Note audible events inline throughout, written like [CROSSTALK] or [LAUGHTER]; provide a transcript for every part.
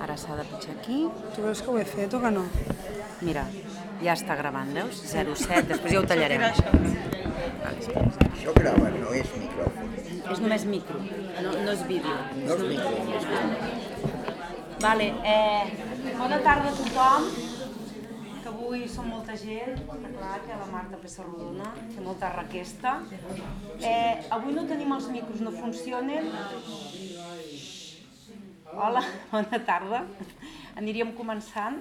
Ara s'ha de pitjar aquí. Tu veus que ho he fet o que no? Mira, ja està gravant, veus? 07, després ja ho tallarem. Això grava, no és micròfon. És només micro, no, no és vídeo. No és micro. Vale, eh, bona tarda a tothom, que avui som molta gent, clar que la Marta Pessarrodona té molta requesta. Eh, avui no tenim els micros, no funcionen. Hola, [LAUGHS] bona tarda. Aniríem començant.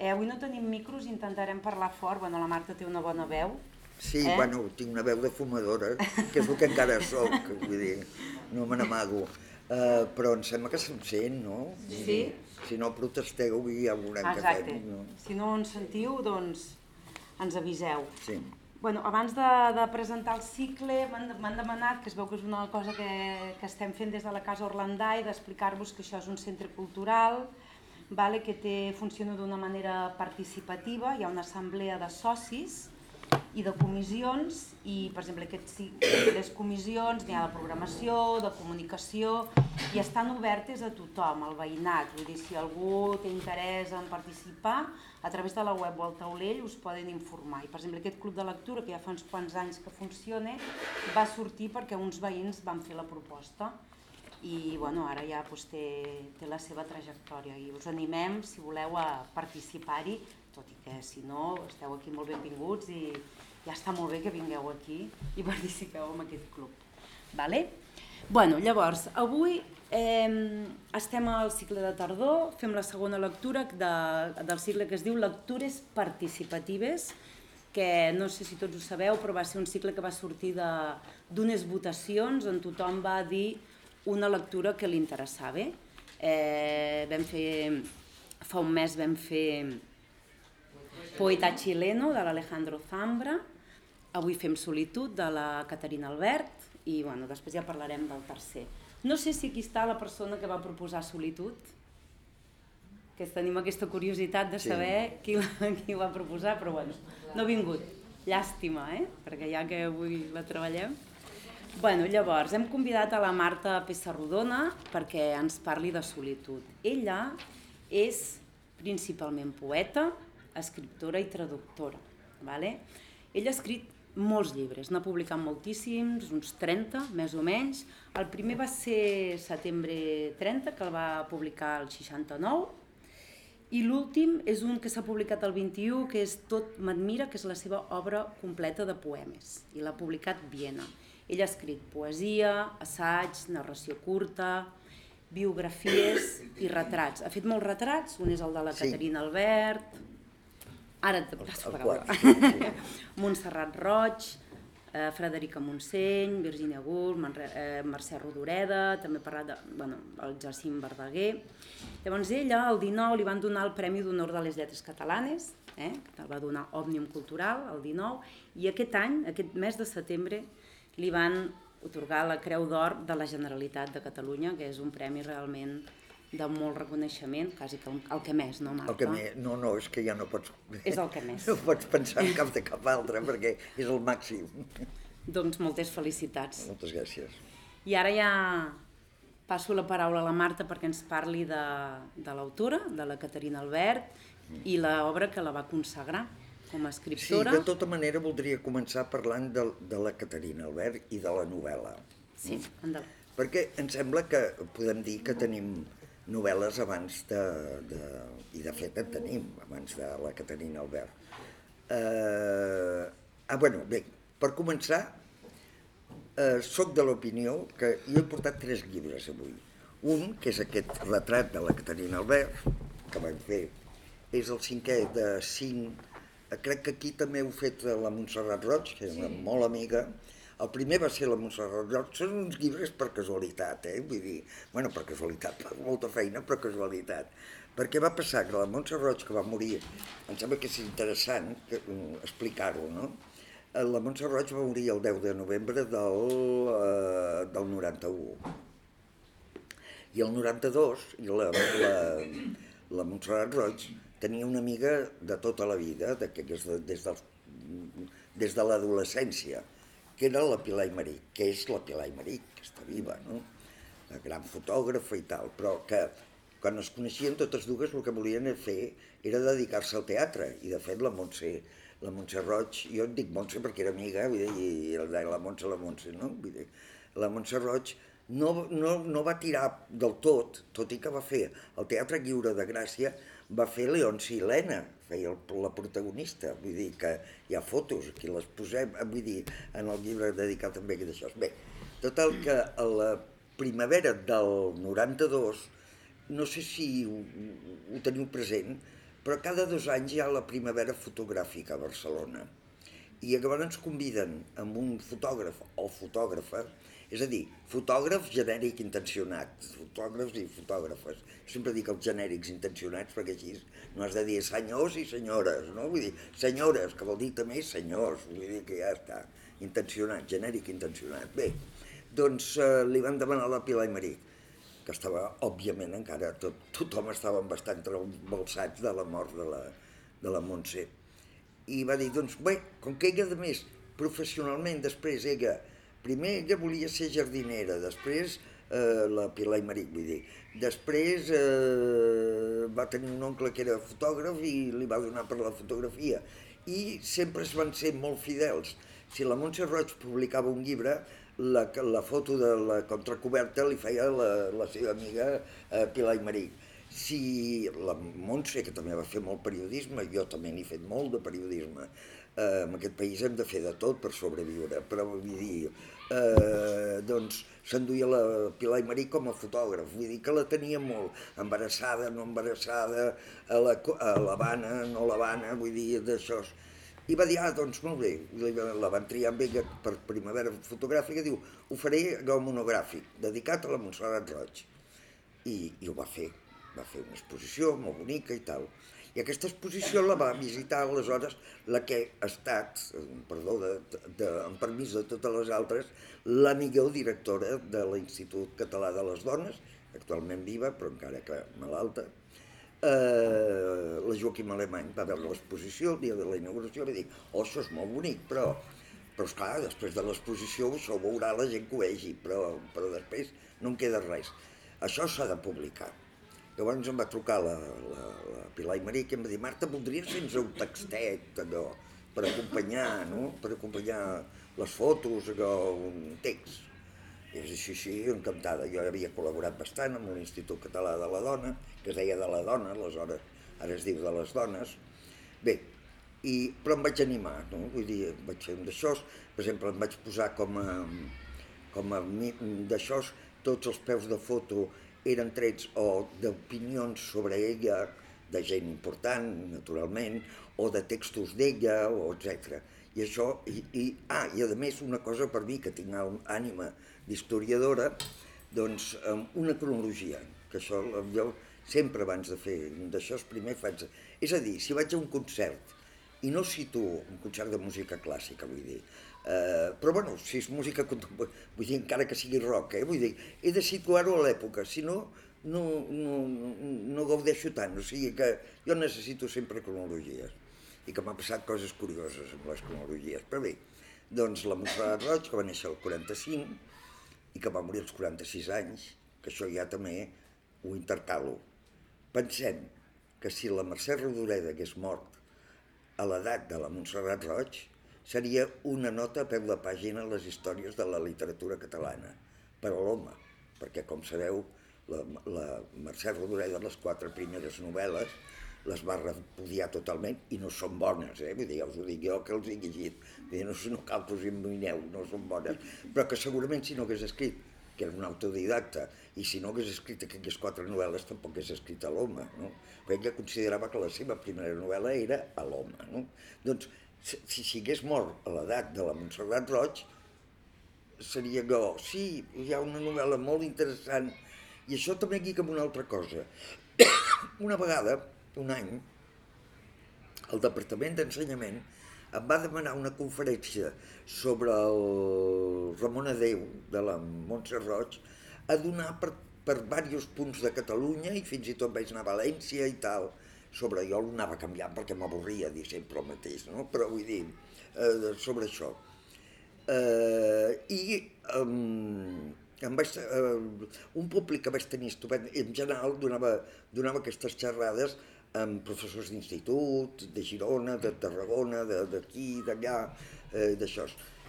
Eh, avui no tenim micros, intentarem parlar fort. Bueno, la Marta té una bona veu. Sí, Eh? bueno, tinc una veu de fumadora, que és el que encara sóc, vull dir, no me n'amago. Uh, però em sembla que se'm sent, no? Sí. Si no protesteu i ja veurem què Exacte. fem. No? Si no ens sentiu, doncs ens aviseu. Sí. Bueno, abans de, de presentar el cicle, m'han demanat, que es veu que és una cosa que, que estem fent des de la Casa Orlandai, d'explicar-vos que això és un centre cultural, vale, que té, funciona d'una manera participativa, hi ha una assemblea de socis i de comissions, i per exemple aquests les comissions n'hi ha de programació, de comunicació, i estan obertes a tothom, al veïnat, vull dir, si algú té interès en participar, a través de la web o al taulell us poden informar. I per exemple aquest club de lectura, que ja fa uns quants anys que funciona, va sortir perquè uns veïns van fer la proposta. I bueno, ara ja doncs, té, té la seva trajectòria. I us animem, si voleu, a participar-hi, tot i que si no, esteu aquí molt benvinguts i ja està molt bé que vingueu aquí i [LAUGHS] participeu en aquest club. Vale? Bueno, llavors, avui eh, estem al cicle de tardor, fem la segona lectura de, del cicle que es diu Lectures Participatives, que no sé si tots ho sabeu, però va ser un cicle que va sortir d'unes votacions on tothom va dir una lectura que li interessava. Eh, vam fer, fa un mes vam fer Poeta xileno de l'Alejandro Zambra, avui fem Solitud de la Caterina Albert i bueno, després ja parlarem del tercer. No sé si aquí està la persona que va proposar Solitud, que tenim aquesta curiositat de Sí. saber qui, la- qui ho va proposar, però bueno, no ha vingut. Llàstima, eh? Perquè ja que avui la treballem. Bueno, llavors, hem convidat a la Marta Pessarrodona perquè ens parli de solitud. Ella és principalment poeta, escriptora i traductora. Vale? Ella ha escrit molts llibres, n'ha publicat moltíssims, uns 30 més o menys. El primer va ser setembre 30, que el va publicar el 69, i l'últim és un que s'ha publicat el 21, que és Tot m'admira, que és la seva obra completa de poemes, i l'ha publicat Viena. Ell ha escrit poesia, assaig, narració curta, biografies i retrats. Ha fet molts retrats, un és el de la Sí. Caterina Albert, ara et passo el paraula. quart, sí, [LAUGHS] Montserrat Roig, eh, Frederica Montseny, Virginia Woolf, Manre, eh, Mercè Rodoreda, també parlat de, bueno, el Jacint Verdaguer. Llavors ella, el 19, li van donar el Premi d'Honor de les Lletres Catalanes, eh, que el va donar Òmnium Cultural, el 19, i aquest any, aquest mes de setembre, li van otorgar la Creu d'Or de la Generalitat de Catalunya, que és un premi realment de molt reconeixement, quasi que el, que més, no, Marta? El que me... No, no, és que ja no pots... [LAUGHS] És el que més. No pots pensar en cap de cap altre, perquè és el màxim. [LAUGHS] Doncs moltes felicitats. Moltes gràcies. I ara ja passo la paraula a la Marta perquè ens parli de, de l'autora, de la Caterina Albert, i l'obra que la va consagrar com a Sí, escriptora. de tota manera voldria començar parlant de, de la Caterina Albert i de la novel·la. Sí, endavant. Perquè em sembla que podem dir que tenim novel·les abans de, de... i de fet en tenim, abans de la Caterina Albert. Eh, ah, bueno, bé, per començar, eh, soc de l'opinió que jo he portat tres llibres avui. Un, que és aquest retrat de la Caterina Albert, que vam fer, és el cinquè de cinc... eh, Crec que aquí també heu fet la Montserrat Roig, que és una molt amiga. El primer va ser la Montserrat Roig. Són uns llibres per casualitat, eh? Vull dir, bueno, per casualitat, per molta feina, per casualitat. Perquè va passar que la Montserrat Roig, que va morir, em sembla que és interessant mm, explicar-ho, no? Eh, La Montserrat Roig va morir el 10 de novembre del, eh, del 91. I el 92, i la, la, la Montserrat Roig tenia una amiga de tota la vida, de, és de, des, des de l'adolescència, que era la Pilar Imeric, que és la Pilar Imeric, que està viva, no? La gran fotògrafa i tal, però que quan es coneixien totes dues el que volien fer era dedicar-se al teatre, i de fet la Montse, la Montse Roig, jo et dic Montse perquè era amiga, vull dir, i la Montse, la Montse, no? Vull dir, la Montse Roig no, no, no va tirar del tot, tot i que va fer el Teatre Lliure de Gràcia, va fer Leonci Helena, feia el, la protagonista, vull dir que hi ha fotos, aquí les posem, vull dir, en el llibre dedicat també a això. Bé, total que a la primavera del 92, no sé si ho, ho teniu present, però cada dos anys hi ha la primavera fotogràfica a Barcelona. I llavors ens conviden amb un fotògraf o fotògrafa és a dir, fotògrafs genèric intencionats, fotògrafs i fotògrafes. Sempre dic els genèrics intencionats perquè així no has de dir senyors i senyores, no? Vull dir, senyores, que vol dir també senyors, vull dir que ja està, intencionat, genèric intencionat. Bé, doncs eh, li van demanar a la Pilar i Marí, que estava, òbviament, encara tot, tothom estava bastant trembolsats de la mort de la, de la Montse. I va dir, doncs bé, com que ella, de més, professionalment, després ella Primer ella volia ser jardinera, després eh, la Pilar i Maric, vull dir. Després eh, va tenir un oncle que era fotògraf i li va donar per la fotografia. I sempre es van ser molt fidels. Si la Montse Roig publicava un llibre, la, la foto de la contracoberta li feia la, la seva amiga eh, Pilar i Maric. Si la Montse, que també va fer molt periodisme, jo també n'he fet molt de periodisme, eh, en aquest país hem de fer de tot per sobreviure, però vull dir, eh, doncs s'enduia la Pilar i Marí com a fotògraf, vull dir que la tenia molt, embarassada, no embarassada, a la, a l'Havana, no l'Havana, vull dir, d'això. I va dir, ah, doncs molt bé, la van triar amb ella per primavera fotogràfica, diu, ho faré allò monogràfic, dedicat a la Montserrat Roig. I, I ho va fer, va fer una exposició molt bonica i tal. I aquesta exposició la va visitar aleshores la que ha estat, perdó, de, de, amb permís de totes les altres, la millor directora de l'Institut Català de les Dones, actualment viva, però encara que malalta, eh, la Joaquim Alemany va veure l'exposició el dia de la inauguració i va dir, oh, això és molt bonic, però, però esclar, després de l'exposició això ho veurà la gent que ho vegi, però, però després no en queda res. Això s'ha de publicar. Llavors em va trucar la, la, la Pilar i Maria que em va dir Marta, voldries fer un textet allò, per acompanyar, no? per acompanyar les fotos, allò, un text. I és així, sí, encantada. Jo havia col·laborat bastant amb l'Institut Català de la Dona, que es deia de la dona, aleshores ara es diu de les dones. Bé, i, però em vaig animar, no? vull dir, vaig fer un d'això, per exemple, em vaig posar com a, com a d'això tots els peus de foto eren trets o d'opinions sobre ella, de gent important, naturalment, o de textos d'ella, o etc. I això, i, i, ah, i a més una cosa per mi, que tinc ànima d'historiadora, doncs una cronologia, que això jo sempre abans de fer d'això primer faig... És a dir, si vaig a un concert i no situo un concert de música clàssica, vull dir, Eh, però bueno, si és música vull dir, encara que sigui rock, eh, vull dir, he de situar-ho a l'època, si no, no, no, no gaudeixo tant, o sigui que jo necessito sempre cronologies i que m'ha passat coses curioses amb les cronologies, però bé, doncs la Montserrat Roig, que va néixer al 45 i que va morir als 46 anys, que això ja també ho intercalo. Pensem que si la Mercè Rodoreda hagués mort a l'edat de la Montserrat Roig, seria una nota a peu de pàgina les històries de la literatura catalana, per a l'home, perquè, com sabeu, la, la Mercè Rodoreda, les quatre primeres novel·les, les va repudiar totalment i no són bones, eh? vull dir, ja us ho dic jo que els he llegit, no, no cal que us imagineu, no són bones, però que segurament si no hagués escrit, que era un autodidacta, i si no hagués escrit aquelles quatre novel·les tampoc hagués escrit a l'home, no? Perquè ella considerava que la seva primera novel·la era a l'home, no? Doncs si, si hagués mort a l'edat de la Montserrat Roig, seria que, sí, hi ha una novel·la molt interessant, i això també lliga amb una altra cosa. [COUGHS] una vegada, un any, el Departament d'Ensenyament em va demanar una conferència sobre el Ramon Adeu de la Montse Roig a donar per, per diversos punts de Catalunya i fins i tot vaig anar a València i tal sobre jo l'anava canviant perquè m'avorria dir sempre el mateix, no? però vull dir, eh, sobre això. Eh, I um, em vaig, eh, un públic que vaig tenir estupend, en general donava, donava aquestes xerrades amb professors d'institut, de Girona, de Tarragona, d'aquí, d'allà, eh, d'això.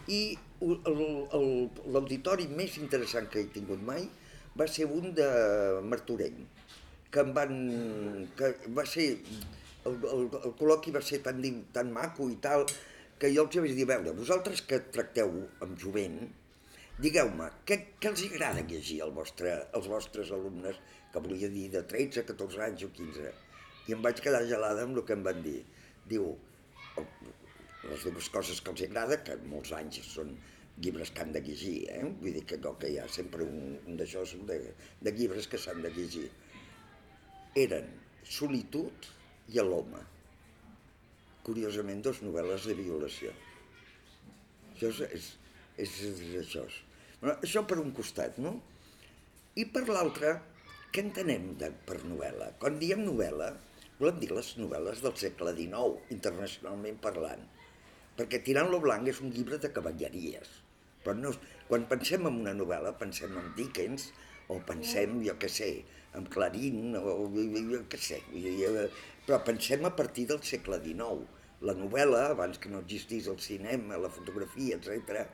I l'auditori més interessant que he tingut mai va ser un de Martorell, que em van... que va ser... El, el, el col·loqui va ser tan, tan maco i tal, que jo els vaig dir, veure, vosaltres que tracteu amb jovent, digueu-me, què, què els agrada llegir al vostre, als vostres alumnes, que volia dir de 13, 14 anys o 15? I em vaig quedar gelada amb el que em van dir. Diu, les dues coses que els agrada, que molts anys són llibres que han de llegir, eh? vull dir que, no, que hi ha sempre un, un d'això de, de llibres que s'han de llegir, eren Solitud i l'home. Curiosament, dos novel·les de violació. Això és, és, és, és això. Bueno, això per un costat, no? I per l'altre, què entenem de, per novel·la? Quan diem novel·la, volem dir les novel·les del segle XIX, internacionalment parlant perquè Tirant lo Blanc és un llibre de cavalleries. Però no, quan pensem en una novel·la, pensem en Dickens, o pensem, jo què sé, en Clarín, o jo què sé, però pensem a partir del segle XIX. La novel·la, abans que no existís el cinema, la fotografia, etc,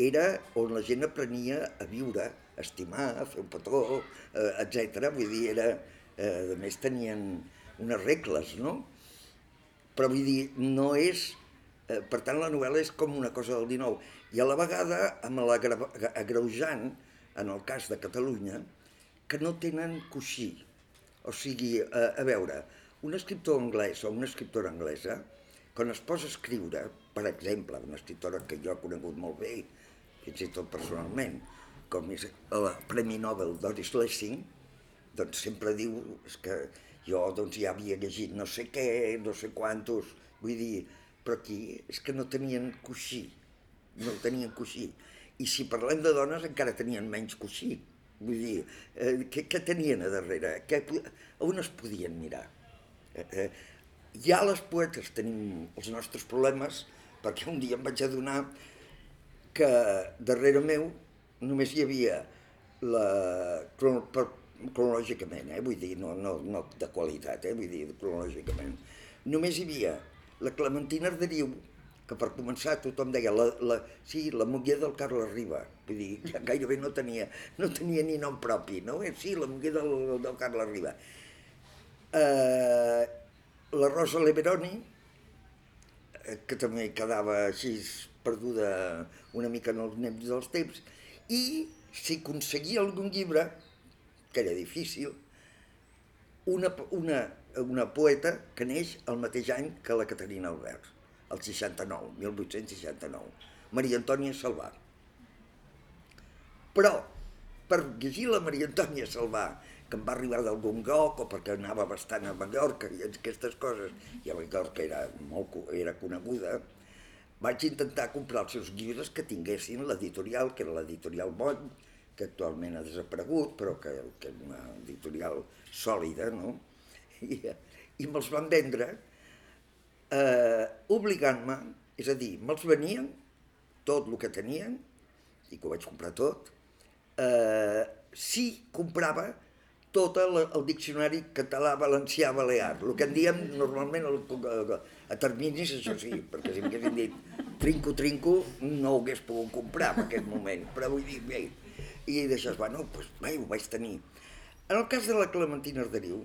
era on la gent aprenia a viure, a estimar, a fer un petó, eh, etc. Vull dir, era, eh, a més tenien unes regles, no? Però vull dir, no és Eh, per tant, la novel·la és com una cosa del 19. I a la vegada, amb l'agreujant, en el cas de Catalunya, que no tenen coixí. O sigui, a, a veure, un escriptor anglès o una escriptora anglesa, quan es posa a escriure, per exemple, una escriptora que jo he conegut molt bé, fins i tot personalment, com és el Premi Nobel Doris Lessing, doncs sempre diu és que jo doncs, ja havia llegit no sé què, no sé quantos, vull dir, però aquí és que no tenien coixí, no tenien coixí. I si parlem de dones encara tenien menys coixí. Vull dir, eh, què, què tenien a darrere? Què, on es podien mirar? Eh, eh, ja les poetes tenim els nostres problemes, perquè un dia em vaig adonar que darrere meu només hi havia la, cronològicament, eh? vull dir, no, no, no de qualitat, eh? vull dir, cronològicament, només hi havia la Clementina Arderiu, que per començar tothom deia, la, la, sí, la muller del Carles Riba, vull dir, que [LAUGHS] gairebé no tenia, no tenia ni nom propi, no? Eh, sí, la muller del, del Carles Riba. Eh, la Rosa Leveroni, eh, que també quedava així perduda una mica en els temps dels temps, i si aconseguia algun llibre, que era difícil, una, una una poeta que neix el mateix any que la Caterina Albert, el 69, 1869, Maria Antònia Salvà. Però, per llegir la Maria Antònia Salvà, que em va arribar d'algun lloc o perquè anava bastant a Mallorca i aquestes coses, i a Mallorca era, molt, era coneguda, vaig intentar comprar els seus llibres que tinguessin l'editorial, que era l'editorial Bony, que actualment ha desaparegut, però que, que és una editorial sòlida, no? i, i me'ls van vendre eh, obligant-me, és a dir, me'ls venien tot el que tenien, i que ho vaig comprar tot, eh, si comprava tot el, el diccionari català-valencià-balear, el que en diem normalment el, a terminis, això sí, perquè si m'haguessin dit trinco-trinco no ho hagués pogut comprar en aquest moment, però vull dir, bé, i d'això, bueno, doncs, bé, ho vaig tenir. En el cas de la Clementina Arderiu,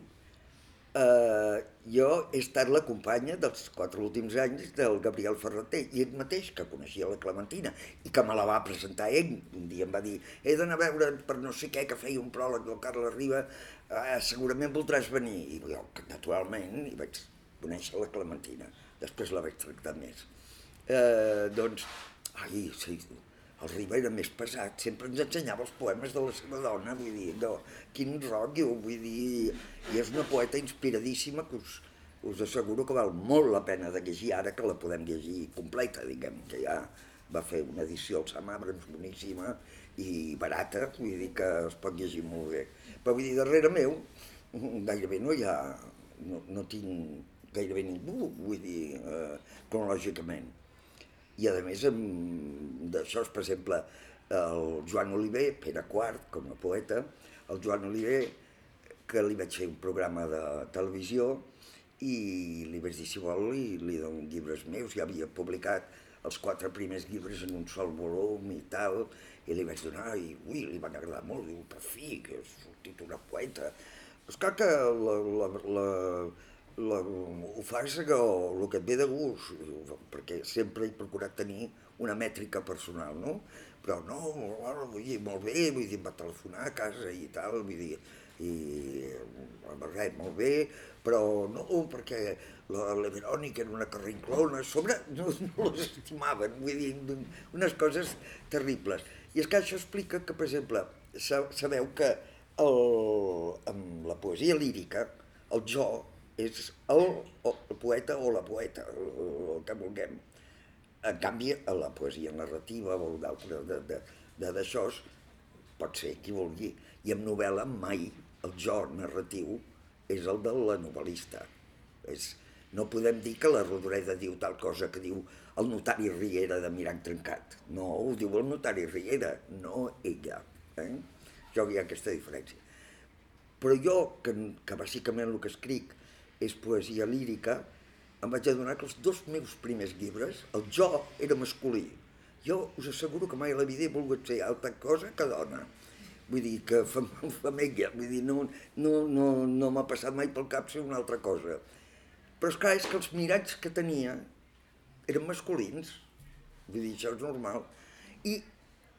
eh, jo he estat la companya dels quatre últims anys del Gabriel Ferreter i ell mateix, que coneixia la Clementina i que me la va presentar ell. Un dia em va dir, he d'anar a veure per no sé què, que feia un pròleg del Carles Riba, eh, segurament voldràs venir. I jo, naturalment, i vaig conèixer la Clementina. Després la vaig tractar més. Eh, doncs, ai, sí, el Riba era més pesat, sempre ens ensenyava els poemes de la seva dona, vull dir, no, quin rotllo, vull dir, i és una poeta inspiradíssima que us, us asseguro que val molt la pena de llegir ara que la podem llegir completa, diguem, que ja va fer una edició al Sam Abrams boníssima i barata, vull dir que es pot llegir molt bé. Però vull dir, darrere meu, gairebé no hi ha, no, no tinc gairebé ningú, vull dir, eh, cronològicament i a més d'això, per exemple, el Joan Oliver, Pere Quart, com a poeta, el Joan Oliver, que li vaig fer un programa de televisió i li vaig dir si vol li, li dono llibres meus, ja havia publicat els quatre primers llibres en un sol volum i tal, i li vaig donar, i ui, li van agradar molt, diu, per fi, que ha sortit una poeta. És clar que la, la, la, la, ho fas que el que et ve de gust, perquè sempre he procurat tenir una mètrica personal, no? Però no, vull dir, molt bé, vull dir, em va telefonar a casa i tal, vull dir, i res, molt bé, però no, perquè la, la Verònica era una carrinclona, a sobre no, no les estimaven, vull dir, unes coses terribles. I és que això explica que, per exemple, sabeu que el, amb la poesia lírica, el jo és el, el poeta o la poeta, el, el que vulguem. En canvi, a la poesia narrativa o d'altres d'això pot ser qui vulgui. I en novel·la mai el jo narratiu és el de la novel·lista. És, no podem dir que la Rodoreda diu tal cosa que diu el notari Riera de Mirant Trencat. No, ho diu el notari Riera, no ella. Eh? Jo hi ha aquesta diferència. Però jo, que, que bàsicament el que escric és poesia lírica, em vaig adonar que els dos meus primers llibres, el jo era masculí. Jo us asseguro que mai a la vida he volgut ser altra cosa que dona. Vull dir, que [LAUGHS] femella, vull dir, no, no, no, no m'ha passat mai pel cap ser una altra cosa. Però és clar, és que els mirats que tenia eren masculins. Vull dir, això és normal. I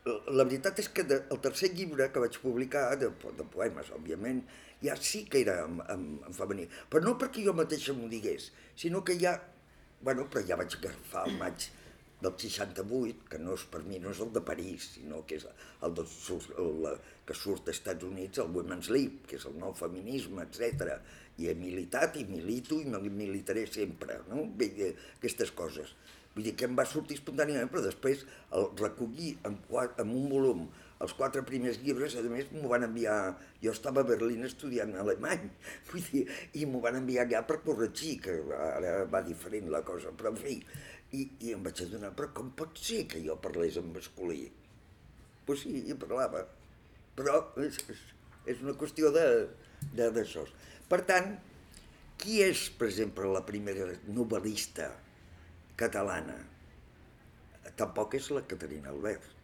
la veritat és que de, el tercer llibre que vaig publicar, de, de poemes, òbviament, ja sí que era en, en, en femení. Però no perquè jo mateixa m'ho digués, sinó que ja... Bueno, però ja vaig agafar el maig del 68, que no és per mi, no és el de París, sinó que és el, de, el, que surt als Estats Units, el Women's League, que és el nou feminisme, etc. I he militat i milito i militaré sempre, no? Bé, aquestes coses. Vull dir que em va sortir espontàniament, però després el recollir en, en un volum els quatre primers llibres, a més, m'ho van enviar... Jo estava a Berlín estudiant alemany, [LAUGHS] vull dir, i m'ho van enviar allà per corregir, que ara va diferent la cosa, però en fi, i, i em vaig adonar, però com pot ser que jo parlés en masculí? Pues sí, hi parlava, però és, és, és una qüestió de d'això. Per tant, qui és, per exemple, la primera novel·lista catalana? Tampoc és la Caterina Albert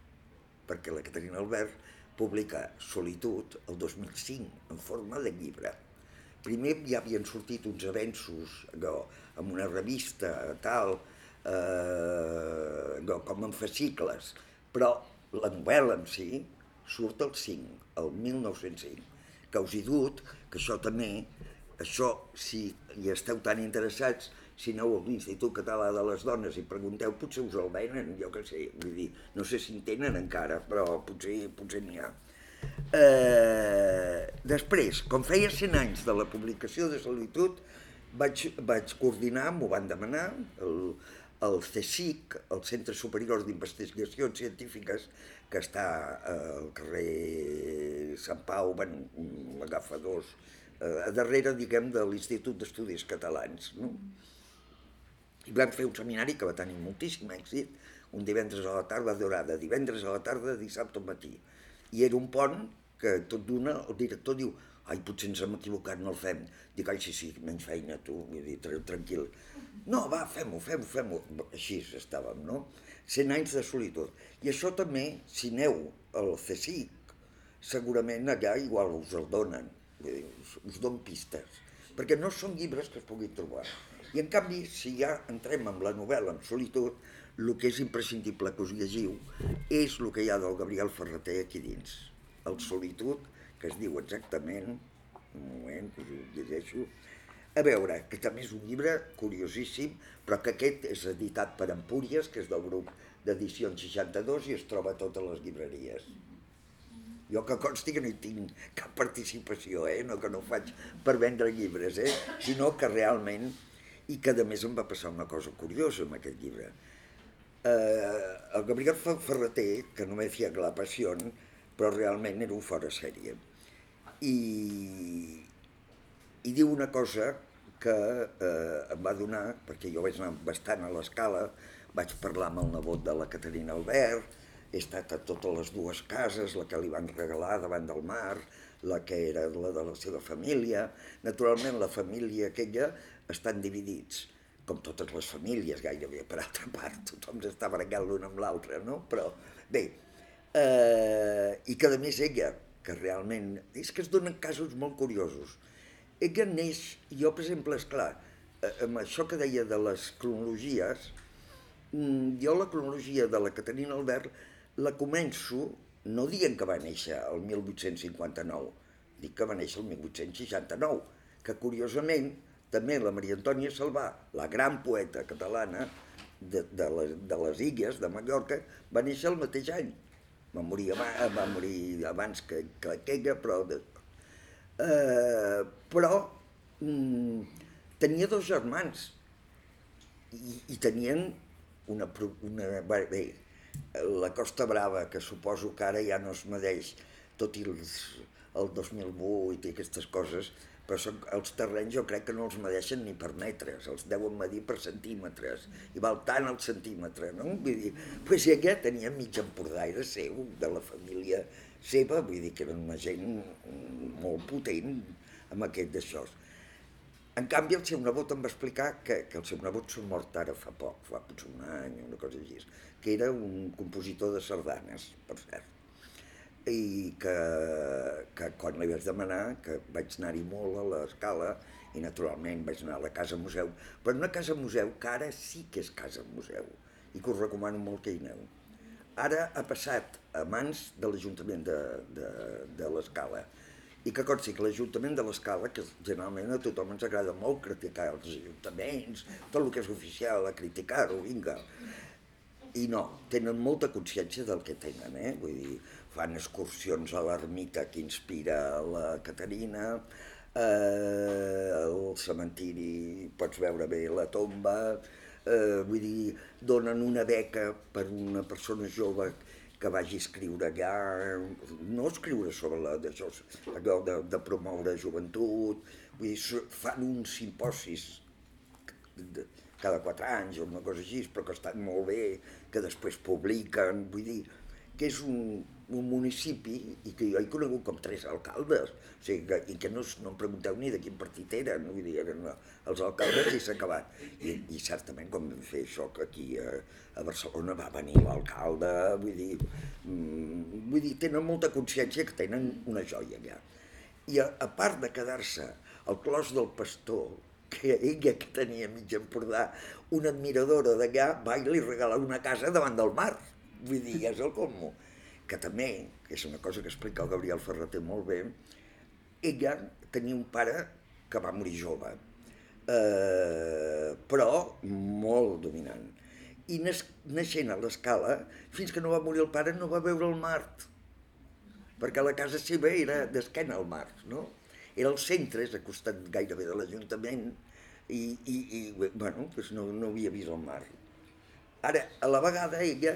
perquè la Caterina Albert publica Solitud el 2005 en forma de llibre. Primer ja havien sortit uns avenços allò, en una revista tal, eh, allò, com en fascicles, però la novel·la en si surt el 5, el 1905, que us he dut, que això també, això, si hi esteu tan interessats, si aneu a l'Institut Català de les Dones i pregunteu, potser us el venen, jo què sé, vull dir, no sé si en tenen encara, però potser potser n'hi ha. Eh, després, com feia 100 anys de la publicació de Solitud, vaig, vaig coordinar, m'ho van demanar, el, el CSIC, el Centre Superior d'Investigacions Científiques, que està al carrer Sant Pau, bueno, l'agafa dos, eh, a darrere, diguem, de l'Institut d'Estudis Catalans. No? I vam fer un seminari que va tenir moltíssim èxit, un divendres a la tarda durada, divendres a la tarda, dissabte al matí. I era un pont que tot d'una el director diu ai, potser ens hem equivocat, no el fem. Dic, ai, sí, sí, menys feina, tu, vull dir, tranquil. No, va, fem-ho, fem-ho, fem-ho. Així estàvem, no? Cent anys de solitud. I això també, si aneu al CSIC, segurament allà igual us el donen, vull dir, us, us donen pistes, perquè no són llibres que es puguin trobar. I en canvi, si ja entrem amb la novel·la en solitud, el que és imprescindible que us llegiu és el que hi ha del Gabriel Ferreter aquí dins. El solitud, que es diu exactament, un moment que us ho llegeixo, a veure, que també és un llibre curiosíssim, però que aquest és editat per Empúries, que és del grup d'edicions 62 i es troba a totes les llibreries. Jo que consti que no hi tinc cap participació, eh? no que no faig per vendre llibres, eh? sinó que realment i que a més em va passar una cosa curiosa amb aquest llibre. Eh, el Gabriel Ferreter, que no me decía que la passió, però realment era un fora sèrie. I, i diu una cosa que eh, em va donar, perquè jo vaig anar bastant a l'escala, vaig parlar amb el nebot de la Caterina Albert, he estat a totes les dues cases, la que li van regalar davant del mar, la que era la de la seva família. Naturalment, la família aquella estan dividits, com totes les famílies gairebé, per altra part, tothom s'està bregant l'un amb l'altre, no? Però, bé, eh, i que a més ella, que realment, és que es donen casos molt curiosos. Ella neix, jo per exemple, és clar, eh, amb això que deia de les cronologies, mm, jo la cronologia de la Caterina Albert la començo no dient que va néixer el 1859, dic que va néixer el 1869, que curiosament també la Maria Antònia Salvà, la gran poeta catalana de, de, les, de les Illes, de Mallorca, va néixer el mateix any. Va morir, abans, va morir abans que, que aquella, però... De, eh, però mm, tenia dos germans i, i tenien una, una, bé, la Costa Brava, que suposo que ara ja no es medeix, tot i els, el 2008 i aquestes coses, però són, els terrenys jo crec que no els medeixen ni per metres, els deuen medir per centímetres, i val tant el centímetre, no? Vull dir, pues ella tenia mig Empordà, era seu, de la família seva, vull dir que era una gent molt potent amb aquest d'això. En canvi, el seu nebot em va explicar que, que el seu nebot s'ha mort ara fa poc, fa potser un any, una cosa així, que era un compositor de sardanes, per cert, i que, que quan li vaig demanar, que vaig anar-hi molt a l'escala, i naturalment vaig anar a la Casa Museu, però una Casa Museu que ara sí que és Casa Museu, i que us recomano molt que hi aneu. Ara ha passat a mans de l'Ajuntament de, de, de l'Escala, i que consti que l'Ajuntament de l'Escala, que generalment a tothom ens agrada molt criticar els ajuntaments, tot el que és oficial, a criticar-ho, vinga, i no, tenen molta consciència del que tenen, eh? Vull dir, fan excursions a l'ermita que inspira la Caterina, eh, al cementiri pots veure bé la tomba, eh, vull dir, donen una beca per una persona jove que vagi a escriure allà, no escriure sobre la, d'això, allò de, de promoure joventut, vull dir, fan uns simposis de, cada quatre anys o una cosa així, però que estan molt bé, que després publiquen, vull dir, que és un, un municipi i que jo he conegut com tres alcaldes, o sigui, que, i que no, no em pregunteu ni de quin partit eren, vull dir, eren els alcaldes i s'ha acabat. I, I certament quan vam fer això que aquí a, a Barcelona va venir l'alcalde, vull dir, mm, vull dir, tenen molta consciència que tenen una joia allà. I a, a part de quedar-se al clos del pastor, que ella que tenia mig Empordà, una admiradora d'allà, va i li regalar una casa davant del mar. Vull dir, és el colmo. Que també, que és una cosa que explica el Gabriel Ferreter molt bé, ella tenia un pare que va morir jove, eh, però molt dominant. I naixent a l'escala, fins que no va morir el pare, no va veure el mar, perquè la casa seva era d'esquena al mar, no? era al centre, és acostat gairebé de l'Ajuntament, i, i, i bueno, doncs no, no havia vist el mar. Ara, a la vegada ella,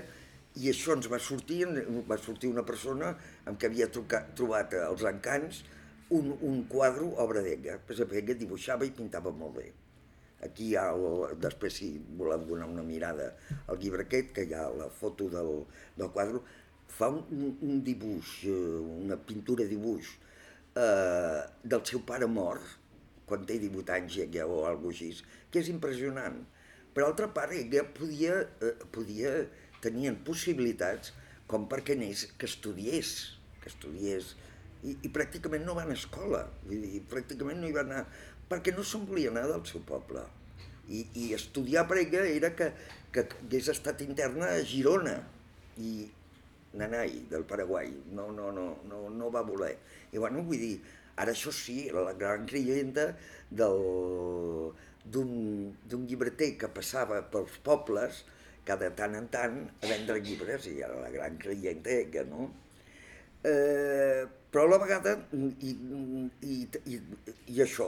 i això ens va sortir, va sortir una persona amb què havia trucat, trobat als encants un, un quadre, obra d'ella. Per exemple, ella dibuixava i pintava molt bé. Aquí hi ha, el, després si volem donar una mirada al llibre aquest, que hi ha la foto del, del quadre, fa un, un dibuix, eh, una pintura dibuix, eh, del seu pare mort, quan té 18 anys ella o alguna així, que és impressionant. Per altra part, ella podia, eh, podia tenien possibilitats com perquè anés, que estudiés, que estudiés, i, i pràcticament no van a escola, vull dir, pràcticament no hi van anar, perquè no se'n volia anar del seu poble. I, i estudiar per ella era que, que hagués estat interna a Girona, i Nanai, del Paraguai, no, no, no, no, no va voler. I bueno, vull dir, ara això sí, la gran clienta d'un llibreter que passava pels pobles cada tant en tant a vendre llibres i era la gran clienta ella, no? Eh, però a la vegada, i, i, i, i això,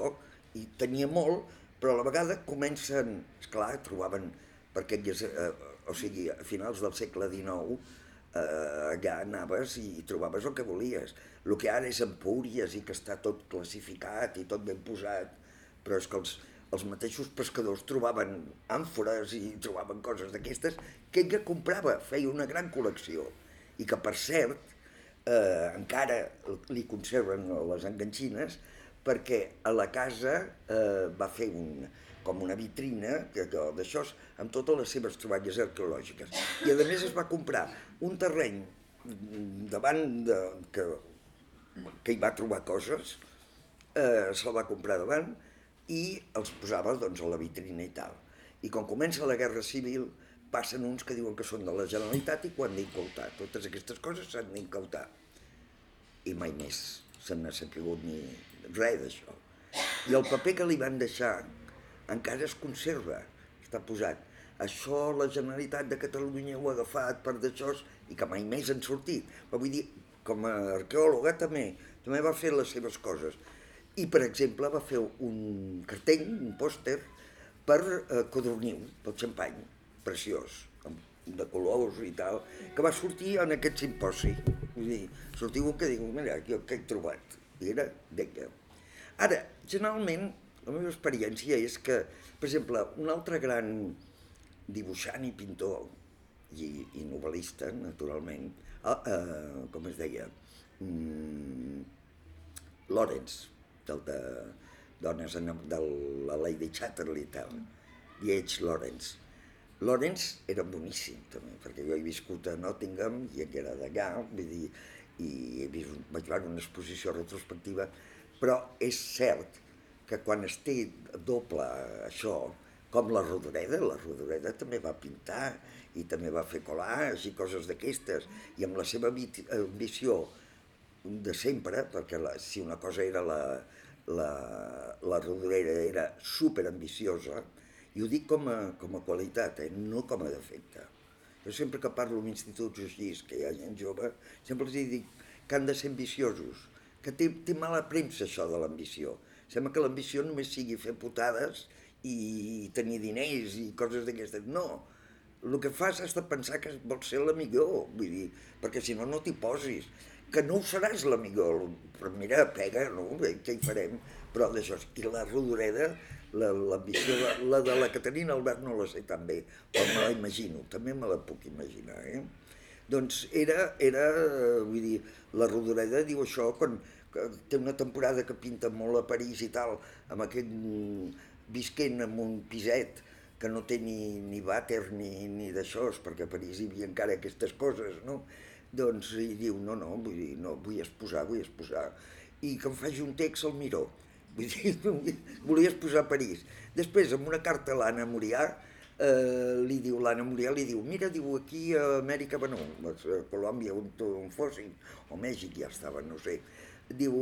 i tenia molt, però a la vegada comencen, esclar, trobaven, perquè eh, o sigui, a finals del segle XIX, eh, allà anaves i trobaves el que volies. El que ara és Empúries i que està tot classificat i tot ben posat, però és que els, els mateixos pescadors trobaven àmfores i trobaven coses d'aquestes que ella comprava, feia una gran col·lecció. i que, per cert, eh, encara li conserven les enganxines perquè a la casa eh, va fer un, com una vitrina d'això amb totes les seves troballes arqueològiques. I a més es va comprar un terreny davant de, que, que hi va trobar coses, eh, se'l va comprar davant i els posava doncs, a la vitrina i tal. I quan comença la Guerra Civil passen uns que diuen que són de la Generalitat i quan d'incautar. Totes aquestes coses s'han d'incautar. I mai més se n'ha sapigut ni res d'això. I el paper que li van deixar encara es conserva, està posat. Això la Generalitat de Catalunya ho ha agafat per d'això i que mai més han sortit. Però vull dir, com a arqueòloga també, també va fer les seves coses. I, per exemple, va fer un cartell, un pòster, per eh, Codorniu, pel xampany, preciós, de colors i tal, que va sortir en aquest simposi. Vull dir, sortiu que diu, mira, jo què he trobat? I era d'ella. Ara, generalment, la meva experiència és que, per exemple, un altre gran dibuixant i pintor, i, i novel·lista, naturalment, ah, eh, com es deia, mm, Lawrence, del de Dones en, de la Lady Chatterley i tal, H. Lawrence. Lawrence era boníssim, també, perquè jo he viscut a Nottingham i que era d'allà, vull dir, i he vist, vaig veure una exposició retrospectiva, però és cert que quan es té doble això, com la Rodoreda, la Rodoreda també va pintar i també va fer collage i coses d'aquestes, i amb la seva ambició de sempre, perquè la, si una cosa era la, la, la Rodoreda era super ambiciosa, i ho dic com a, com a qualitat, eh? no com a defecte. Jo sempre que parlo amb instituts així, que hi ha gent jove, sempre els dic que han de ser ambiciosos, que té, té mala premsa això de l'ambició. Sembla que l'ambició només sigui fer putades i tenir diners i coses d'aquestes. No, el que fas és de pensar que vols ser la millor, vull dir, perquè si no, no t'hi posis. Que no ho seràs la millor, però mira, pega, no? Bé, què hi farem? Però d'això, i la rodoreda, l'ambició, la, la de la Caterina Albert no la sé tan bé, però me la imagino, també me la puc imaginar, eh? Doncs era, era, vull dir, la rodoreda diu això, quan, té una temporada que pinta molt a París i tal, amb aquest visquent en un piset que no té ni, ni vàter ni, ni d'això, perquè a París hi havia encara aquestes coses, no? Doncs i diu, no, no, vull dir, no, vull exposar, vull exposar. I que em faci un text al Miró. [LAUGHS] Vull dir, volia exposar a París. Després, amb una carta a l'Anna Murià, eh, li diu, l'Anna Murià li diu, mira, diu, aquí a Amèrica, bueno, a Colòmbia, on, on fossin, o Mèxic ja estava, no sé, diu,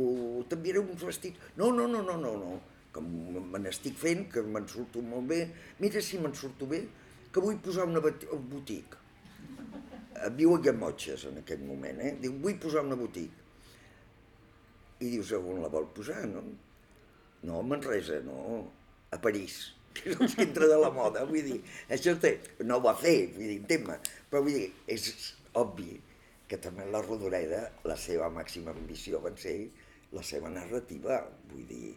t'enviaré uns vestits. No, no, no, no, no, no, que me n'estic fent, que me'n surto molt bé. Mira si me'n surto bé, que vull posar una botiga. Eh, viu a Gamotxes en aquest moment, eh? Diu, vull posar una botiga. I dius, on la vol posar, no? No, a Manresa, no, a París, que [LAUGHS] és el centre de la moda, vull dir, això té, no ho va fer, vull dir, tema, però vull dir, és obvi que també la Rodoreda, la seva màxima ambició va ser la seva narrativa, vull dir,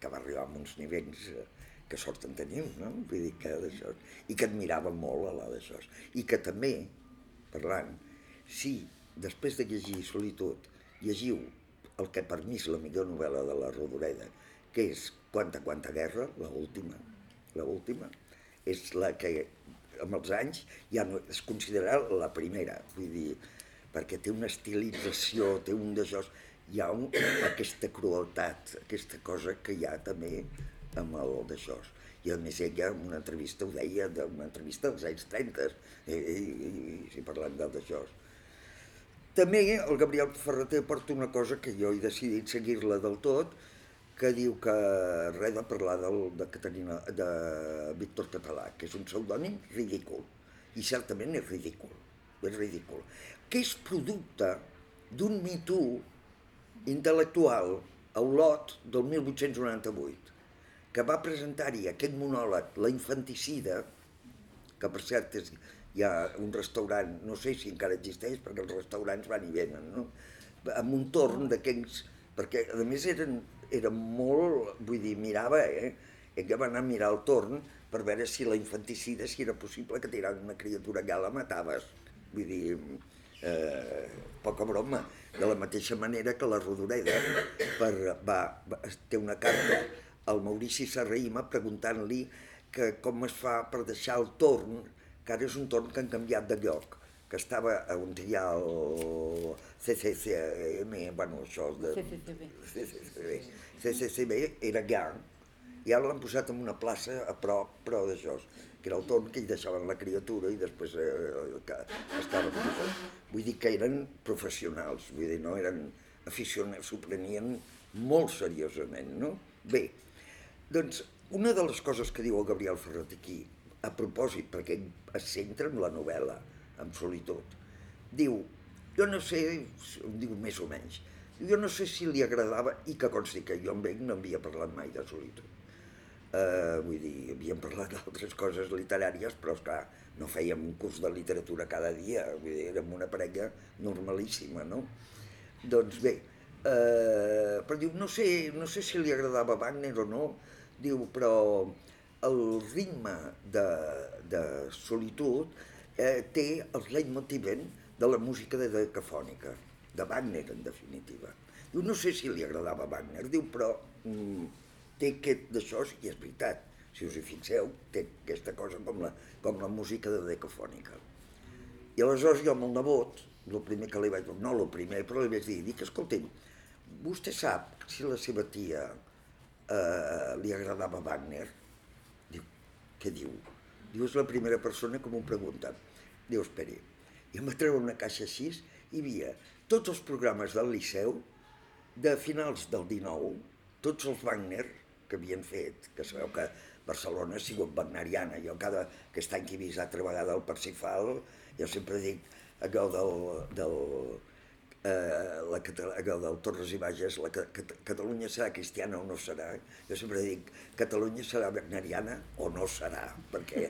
que va arribar a uns nivells eh, que sort en tenim, no? Vull dir que d'això, i que admirava molt a la d'això. I que també, parlant, si després de llegir Solitud llegiu el que per mi és la millor novel·la de la Rodoreda, que és Quanta, quanta guerra, la última, la última, és la que amb els anys ja no es considera la primera, vull dir, perquè té una estilització, té un d'això, hi ha un, aquesta crueltat, aquesta cosa que hi ha també amb el d'això. I a més ella en una entrevista ho deia, d'una entrevista dels anys 30, i, i, i, i parlant del d'això. També el Gabriel Ferreter porta una cosa que jo he decidit seguir-la del tot, que diu que res de parlar del, de, Caterina, de Víctor Català, que és un pseudònim ridícul, i certament és ridícul, és ridícul que és producte d'un mitú intel·lectual a Olot del 1898, que va presentar-hi aquest monòleg, La infanticida, que per cert és, hi ha un restaurant, no sé si encara existeix, perquè els restaurants van i venen, no? amb un torn d'aquells, perquè a més eren, eren molt, vull dir, mirava, eh? Ella va anar a mirar el torn per veure si la infanticida, si era possible que tirant una criatura allà la mataves. Vull dir, eh, poca broma, de la mateixa manera que la Rodoreda per, va, va, té una carta al Maurici Serraïma preguntant-li que com es fa per deixar el torn, que ara és un torn que han canviat de lloc, que estava on hi ha el CCCM, bueno, això de... CCCB. CCCB. CCCB era gran, i ara l'han posat en una plaça a prop, però d'això, que era el torn que hi deixaven la criatura i després eh, que estava amb això. Vull dir que eren professionals, vull dir, no eren aficionats, s'ho prenien molt seriosament, no? Bé, doncs una de les coses que diu el Gabriel Ferret aquí, a propòsit, perquè es centra en la novel·la, en solitud, diu, jo no sé, diu més o menys, jo no sé si li agradava, i que consti que jo amb ell no havia parlat mai de solitud, Eh, vull dir, havíem parlat d'altres coses literàries, però esclar, no fèiem un curs de literatura cada dia, vull dir, érem una parella normalíssima, no? Doncs bé, eh, però diu, no sé, no sé si li agradava Wagner o no, diu, però el ritme de, de solitud eh, té el leitmotiven de la música de decafònica, de Wagner, en definitiva. Diu, no sé si li agradava Wagner, diu, però mm, té aquest d'això, i és veritat, si us hi fixeu, té aquesta cosa com la, com la música de decafònica. I aleshores jo amb el nebot, el primer que li vaig dir, no el primer, però li vaig dir, dic, escolti'm, vostè sap si la seva tia eh, li agradava Wagner? Diu, què diu? Diu, és la primera persona que m'ho pregunta. Diu, esperi, i em va treure una caixa així, hi havia tots els programes del Liceu de finals del 19, tots els Wagner, que havien fet, que sabeu que Barcelona ha sigut wagneriana, jo cada, aquest any que he vist altra vegada el Parsifal, jo sempre dic allò del, del, eh, la, allò del Torres i Bages, la, Catalunya serà cristiana o no serà, jo sempre dic Catalunya serà wagneriana o no serà, perquè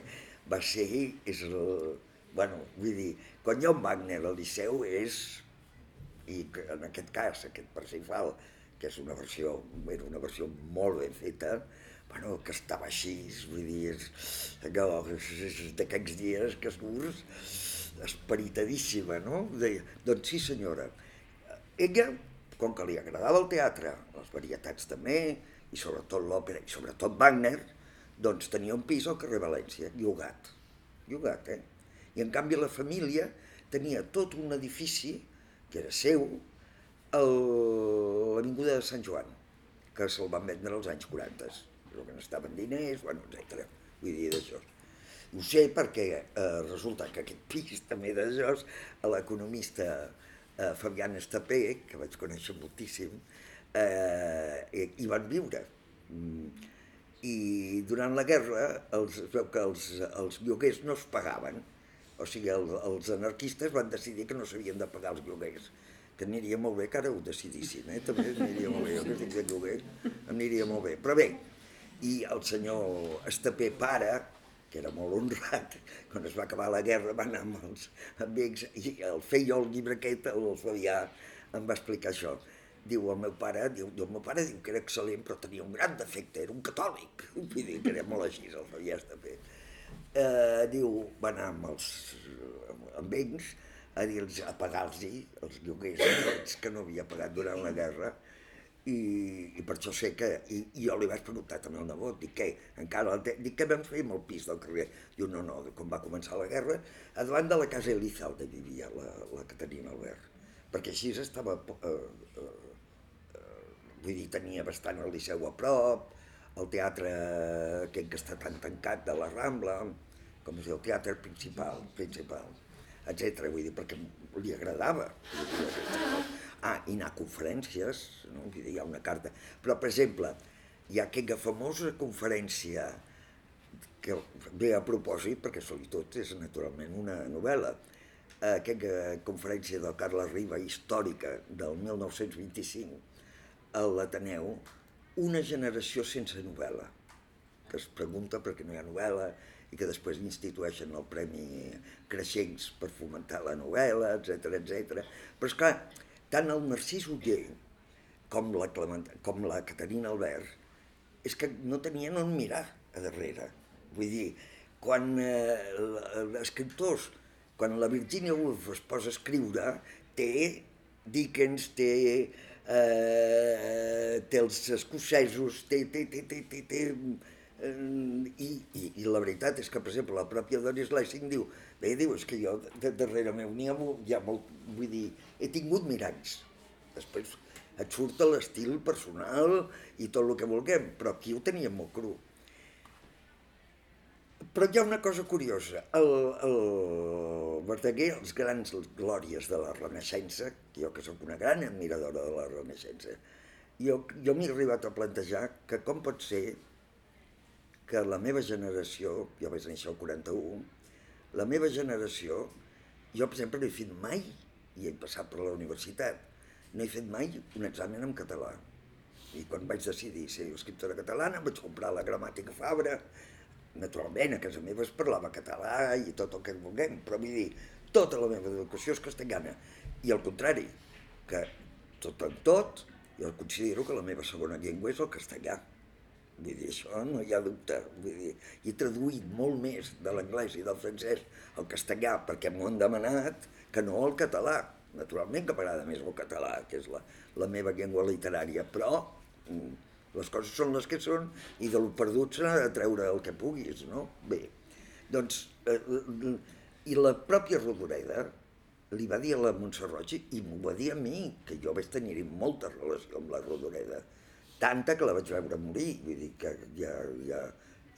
va ser, és el, bueno, vull dir, quan hi ha un Wagner al Liceu és, i en aquest cas, aquest Parsifal, que és una versió, era una versió molt ben feta, bueno, que estava així, vull dir, d'aquests dies que surts esperitadíssima, no? Deia, doncs sí senyora, ella, com que li agradava el teatre, les varietats també, i sobretot l'òpera, i sobretot Wagner, doncs tenia un pis al carrer València, llogat, llogat, eh? I en canvi la família tenia tot un edifici que era seu, l'avinguda de Sant Joan, que se'l van vendre als anys 40, però que n'estaven diners, bueno, etc. Vull dir, d'això. Ho sé perquè eh, resulta que aquest pis [LAUGHS] també d'això, l'economista eh, Fabián Estapé, que vaig conèixer moltíssim, eh, hi van viure. Mm. I durant la guerra els, veu que els, els lloguers no es pagaven, o sigui, el, els anarquistes van decidir que no s'havien de pagar els lloguers que aniria molt bé que ara ho decidissin, eh? també aniria molt bé, jo que estic de lloguer, aniria molt bé. Però bé, i el senyor Estapé pare, que era molt honrat, quan es va acabar la guerra va anar amb els amics, i el feia el llibre aquest, el Fabià, em va explicar això. Diu, el meu pare, diu, el meu pare diu que era excel·lent, però tenia un gran defecte, era un catòlic. [LAUGHS] Vull dir que era molt així, el Fabià Estapé. Eh, diu, va anar amb els amb ells, a dir-los, a pagar-los els lloguers que no havia pagat durant la guerra, i, i per això sé que, i, i jo li vaig preguntar també al nebot, dic què, encara dic què vam fer amb el pis del carrer? Diu, no, no, com va començar la guerra, a davant de la casa Elizalde vivia la, la Caterina Albert, perquè així estava, eh, eh, eh, vull dir, tenia bastant el Liceu a prop, el teatre aquest que està tan tancat de la Rambla, com és el teatre principal, principal etc. Vull dir, perquè li agradava. Ah, i anar a conferències, no? Hi ha una carta. Però, per exemple, hi ha aquella famosa conferència que ve a propòsit, perquè Solitud és naturalment una novel·la, aquella conferència del Carles Riba històrica del 1925 a l'Ateneu, una generació sense novel·la, que es pregunta per què no hi ha novel·la, i que després institueixen el Premi Creixents per fomentar la novel·la, etc etc. Però és clar, tant el Narcís Uller com la, Clement, com la Caterina Albert és que no tenien on mirar a darrere. Vull dir, quan eh, escriptors quan la Virginia Woolf es posa a escriure, té Dickens, té, eh, té els escocesos, té, té, té, té, té, té eh, i, i, i la veritat és que, per exemple, la pròpia Doris Lessing diu, bé, diu, és que jo de, darrere meu n'hi ha, ha molt, vull dir, he tingut mirants. Després et surt l'estil personal i tot el que vulguem, però aquí ho teníem molt cru. Però hi ha una cosa curiosa. El, el Verdaguer, els grans glòries de la Renaixença, jo que sóc una gran admiradora de la Renaixença, jo, jo m'he arribat a plantejar que com pot ser que la meva generació, jo vaig néixer al 41, la meva generació, jo per exemple no he fet mai, i he passat per la universitat, no he fet mai un examen en català. I quan vaig decidir ser escriptora catalana vaig comprar la gramàtica Fabra, naturalment, a casa meva es parlava català i tot el que vulguem, però vull dir, tota la meva educació és castellana. I al contrari, que tot en tot, jo considero que la meva segona llengua és el castellà. Vull dir, això no hi ha dubte. Vull dir, he traduït molt més de l'anglès i del francès al castellà perquè m'ho han demanat que no al català. Naturalment que m'agrada més el català, que és la, la meva llengua literària, però mm, les coses són les que són i de lo perdut s'ha de treure el que puguis, no? Bé, doncs, eh, i la pròpia Rodoreda li va dir a la Montserrat i m'ho va dir a mi, que jo vaig tenir molta relació amb la Rodoreda, tanta que la vaig veure morir, vull dir que ja, ja,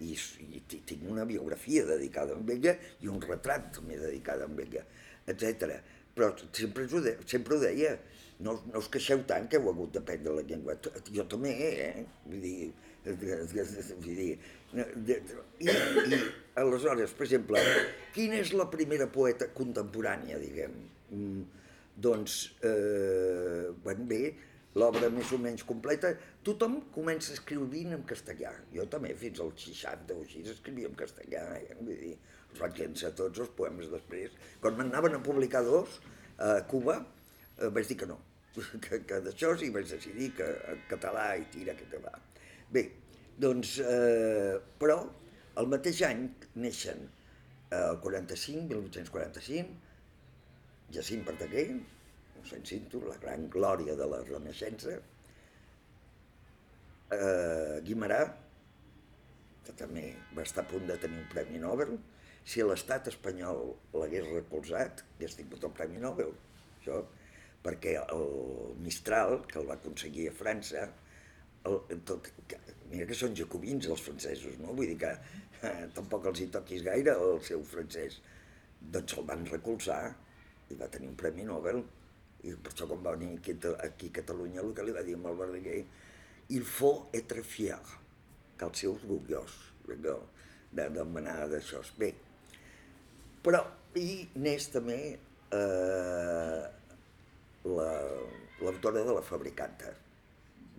i, i tinc una biografia dedicada a ella i un retrat també dedicat a ella, etc. Però sempre ho, de, sempre ho deia, no, no us queixeu tant que heu hagut d'aprendre la llengua. Jo també, eh? Vull dir, vull dir i, i aleshores, per exemple, quina és la primera poeta contemporània, diguem? Mm, doncs, eh, bueno, bé, l'obra més o menys completa, tothom comença escrivint en castellà. Jo també, fins als 60 o així, escrivia en castellà. Eh? Vull dir, els vaig llençar tots els poemes després. Quan m'anaven a publicar dos, a Cuba, eh, vaig dir que no, [LAUGHS] que, que d'això sí vaig decidir que en català i tira català. Bé, doncs, eh, però el mateix any neixen eh, el 45, 1845, Jacint Verdaguer, Mossèn Cinto, la gran glòria de la Renaixença, eh, Guimarà, que també va estar a punt de tenir un Premi Nobel, si l'estat espanyol l'hagués recolzat, hagués tingut el Premi Nobel. Això perquè el Mistral, que el va aconseguir a França, el, tot, que, mira que són jacobins els francesos, no? Vull dir que eh, tampoc els hi toquis gaire el seu francès. Doncs el van recolzar i va tenir un Premi Nobel. I per això quan va venir aquí, aquí a Catalunya el que li va dir amb el Verdaguer, il faut être fier, cal ser orgullós de, de demanar d'això. Bé, però, i n'és també eh, l'autora la, de la Fabricanta,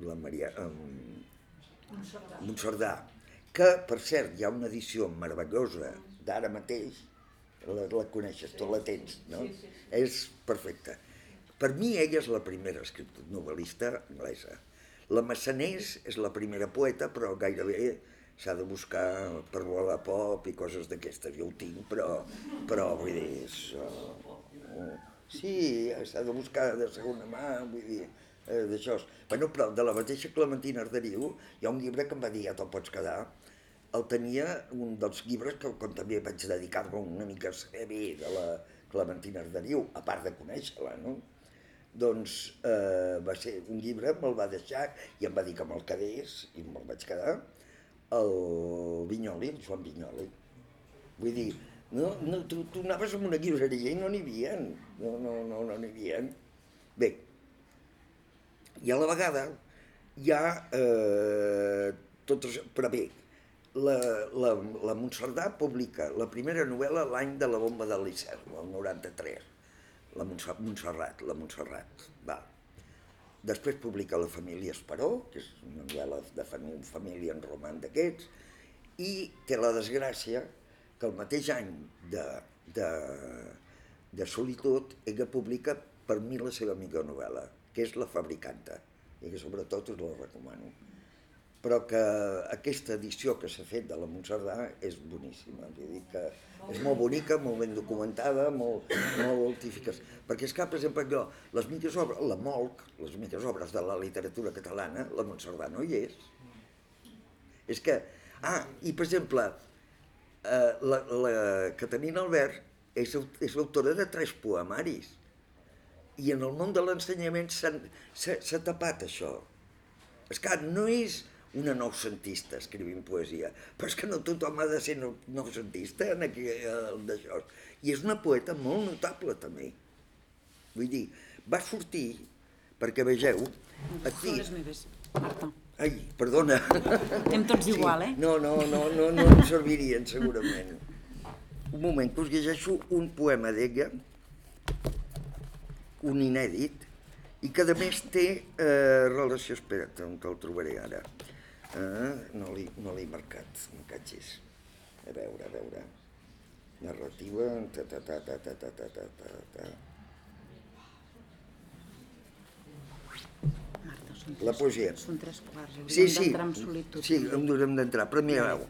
la Maria... Montserrat. Montserrat. Que, per cert, hi ha una edició meravellosa d'ara mateix, la, la coneixes, tu la tens, no? Sí, sí, sí. És perfecta. Per mi ella és la primera escriptora novel·lista anglesa. La Massanés és la primera poeta, però gairebé s'ha de buscar per volar pop i coses d'aquestes. Jo ho tinc, però, però vull dir, és, uh, Sí, s'ha de buscar de segona mà, vull dir, eh, d'això. Bueno, però de la mateixa Clementina Arderiu hi ha un llibre que em va dir, ja te'l pots quedar, el tenia un dels llibres que com també vaig dedicar-me una mica a saber de la Clementina Arderiu, a part de conèixer-la, no? Doncs eh, va ser un llibre, me'l va deixar i em va dir que me'l quedés, i me'l vaig quedar, el Vinyoli, el Joan Vinyoli. Vull dir, no, no, tu, tu anaves a una llibreria i no n'hi havia. No, no, no, no n'hi havia. Bé, i a la vegada hi ha eh, totes... Però bé, la, la, la Montserrat publica la primera novel·la l'any de la bomba de l'Icer, el 93. La Montserrat, la Montserrat, va. Després publica La família Esperó, que és una novel·la de família en roman d'aquests, i té la desgràcia que el mateix any de, de, de solitud ella publica per mi la seva millor novel·la, que és La fabricanta, i que sobretot us la recomano. Però que aquesta edició que s'ha fet de la Montserdà és boníssima, vull dir que és molt bonica, molt ben documentada, molt, molt eficaç. Perquè és que, per exemple, jo, les millors obres, la MOLC, les millors obres de la literatura catalana, la Montserdà no hi és. És que, ah, i per exemple, eh, la, la Caterina Albert és, és l'autora de tres poemaris. I en el món de l'ensenyament s'ha tapat això. És que no és una noucentista escrivint poesia, però és que no tothom ha de ser noucentista en aquí, d'això. I és una poeta molt notable també. Vull dir, va sortir, perquè vegeu, aquí... les meves, Marta. Ai, perdona. Estem tots sí. igual, eh? No, no, no, no, no em servirien, segurament. Un moment, que us llegeixo un poema d'ella, un inèdit, i que a més té eh, relació, espera't, on el trobaré ara. Eh, no l'he no marcat, me catxis. A veure, a veure. Narrativa, ta ta ta ta ta ta ta ta ta ta. la poesia. Són tres quarts, hauríem sí, sí, d'entrar en solitud. Sí, haurem d'entrar, però mireu,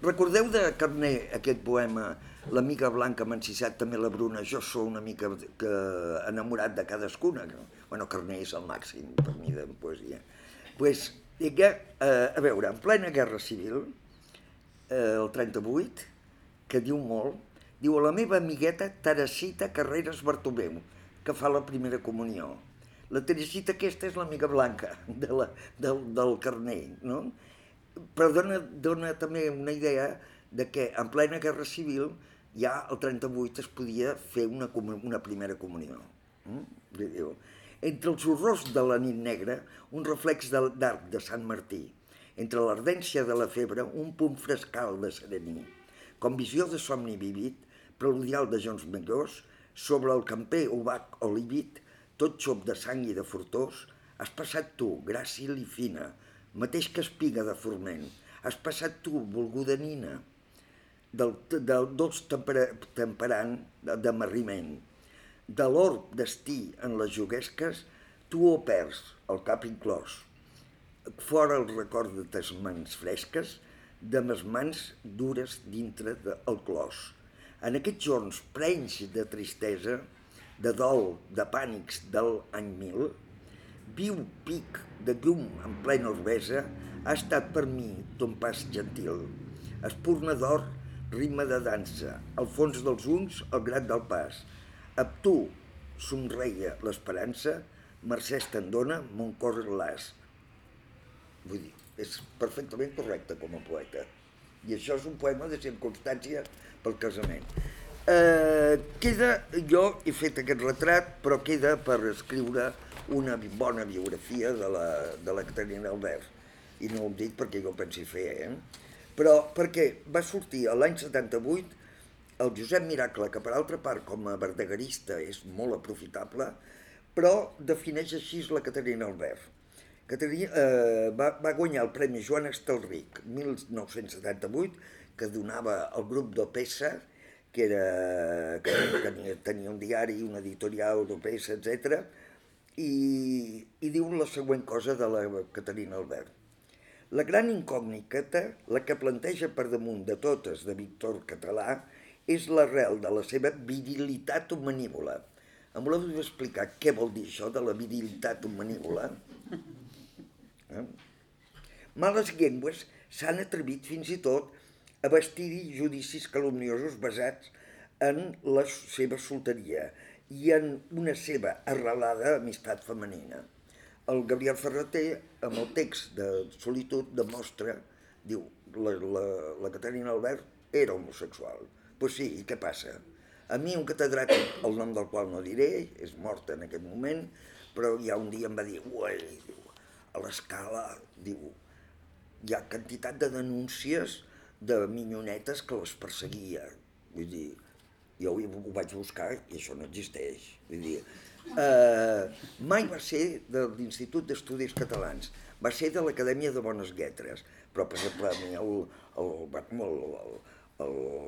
Recordeu de Carné aquest poema L'amiga Blanca m'ha encisat també la Bruna, jo sou una mica que, enamorat de cadascuna. No? Bueno, Carné és el màxim per mi de poesia. pues, que, eh, a veure, en plena guerra civil, eh, el 38, que diu molt, diu a la meva amigueta Teresita Carreras Bartomeu, que fa la primera comunió. La Teresita aquesta és l'amiga blanca de la, del, del Carné, no? però dona, dona també una idea de que en plena guerra civil ja el 38 es podia fer una, una primera comunió. Mm? Entre els horrors de la nit negra, un reflex d'arc de Sant Martí. Entre l'ardència de la febre, un punt frescal de serení. Com visió de somni vivit, preludial de Jones Megós, sobre el camper obac o líbit, tot xop de sang i de fortós, has passat tu, gràcil i fina, mateix que espiga de forment, has passat tu, volguda nina, del, del dolç tempera, temperant de l'orb destí en les juguesques, tu ho perds, el cap inclòs. Fora el record de tes mans fresques, de mes mans dures dintre del clos. En aquests jorns prenys de tristesa, de dol, de pànics del any mil, viu pic de llum en plena urbesa, ha estat per mi ton pas gentil. Espurna d'or, ritme de dansa, al fons dels uns el grat del pas. Ab tu somreia l'esperança, Mercès te'n dona, mon cor l'as. Vull dir, és perfectament correcte com a poeta. I això és un poema de circumstància pel casament. Eh, queda, jo he fet aquest retrat, però queda per escriure una bona biografia de la, de la Caterina Albert. I no ho dic perquè jo pensi fer, eh? Però perquè va sortir l'any 78 el Josep Miracle, que per altra part com a verdaguerista és molt aprofitable, però defineix així la Caterina Albert. Caterina eh, va, va guanyar el Premi Joan Estelric 1978, que donava al grup d'Opesa, que, era, que tenia, tenia un diari, una editorial d'Opesa, etc i, i diu la següent cosa de la Caterina Albert. La gran incògnita, la que planteja per damunt de totes de Víctor Català, és l'arrel de la seva virilitat humanívola. Em voleu explicar què vol dir això de la virilitat humanívola? [LAUGHS] Eh? Males llengües s'han atrevit fins i tot a vestir-hi judicis calumniosos basats en la seva solteria i en una seva arrelada amistat femenina. El Gabriel Ferreter, amb el text de Solitud, demostra, diu, la, la, la Caterina Albert era homosexual. Pues sí, i què passa? A mi un catedràtic, el nom del qual no diré, és mort en aquest moment, però ja un dia em va dir, uai, diu, a l'escala, diu, hi ha quantitat de denúncies de minyonetes que les perseguia. Vull dir, jo ho vaig buscar i això no existeix. Vull dir, eh, mai va ser de l'Institut d'Estudis Catalans, va ser de l'Acadèmia de Bones Lletres, però per exemple a mi el, el, el, el, el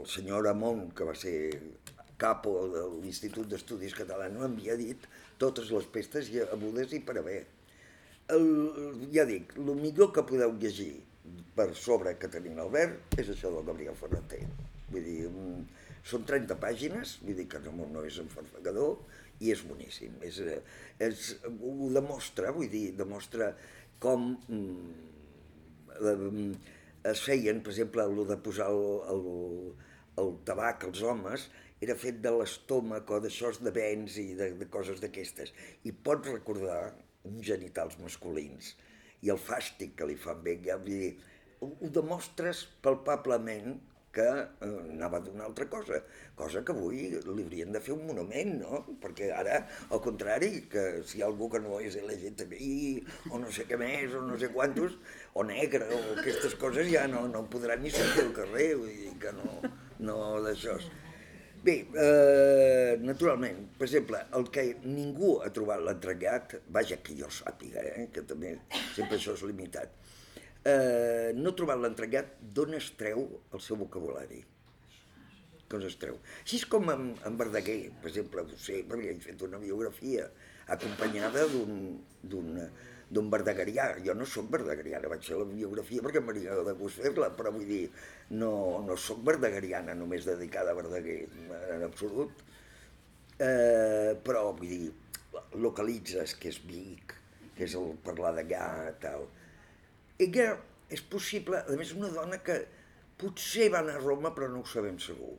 senyor Amon, que va ser capo de l'Institut d'Estudis Catalans, havia dit totes les pestes i abudes i per haver. el, ja dic, el millor que podeu llegir per sobre Caterina Albert és això del Gabriel Ferreter. Vull dir, mm, són 30 pàgines, vull dir que no, no és un farfegador, i és boníssim. És, eh, és, ho demostra, vull dir, demostra com mm, es feien, per exemple, el de posar el, el, el tabac als homes, era fet de l'estómac o d'això de vents i de, de coses d'aquestes. I pots recordar uns genitals masculins i el fàstic que li fan bé, ja, vull dir, ho, ho demostres palpablement que eh, anava d'una altra cosa, cosa que avui li haurien de fer un monument, no? Perquè ara, al contrari, que si hi ha algú que no és LGTBI o no sé què més, o no sé quantos, o negre, o aquestes coses ja no, no podran ni sortir al carrer, vull dir que no, no d'això. Bé, eh, naturalment, per exemple, el que ningú ha trobat l'entregat, vaja que jo sàpiga, eh, que també sempre això és limitat, eh, no trobar l'entregat d'on es treu el seu vocabulari que es treu. Així és com en, en Verdaguer, per exemple, ho sé, perquè he fet una biografia acompanyada d'un verdagarià. Jo no sóc verdagariana, vaig fer la biografia perquè m'hauria de gust fer-la, però vull dir, no, no sóc verdagariana només dedicada a Verdaguer, en absolut. Eh, però, vull dir, localitzes que és Vic, que és el parlar d'allà, tal, ella és possible, a més una dona que potser va anar a Roma però no ho sabem segur,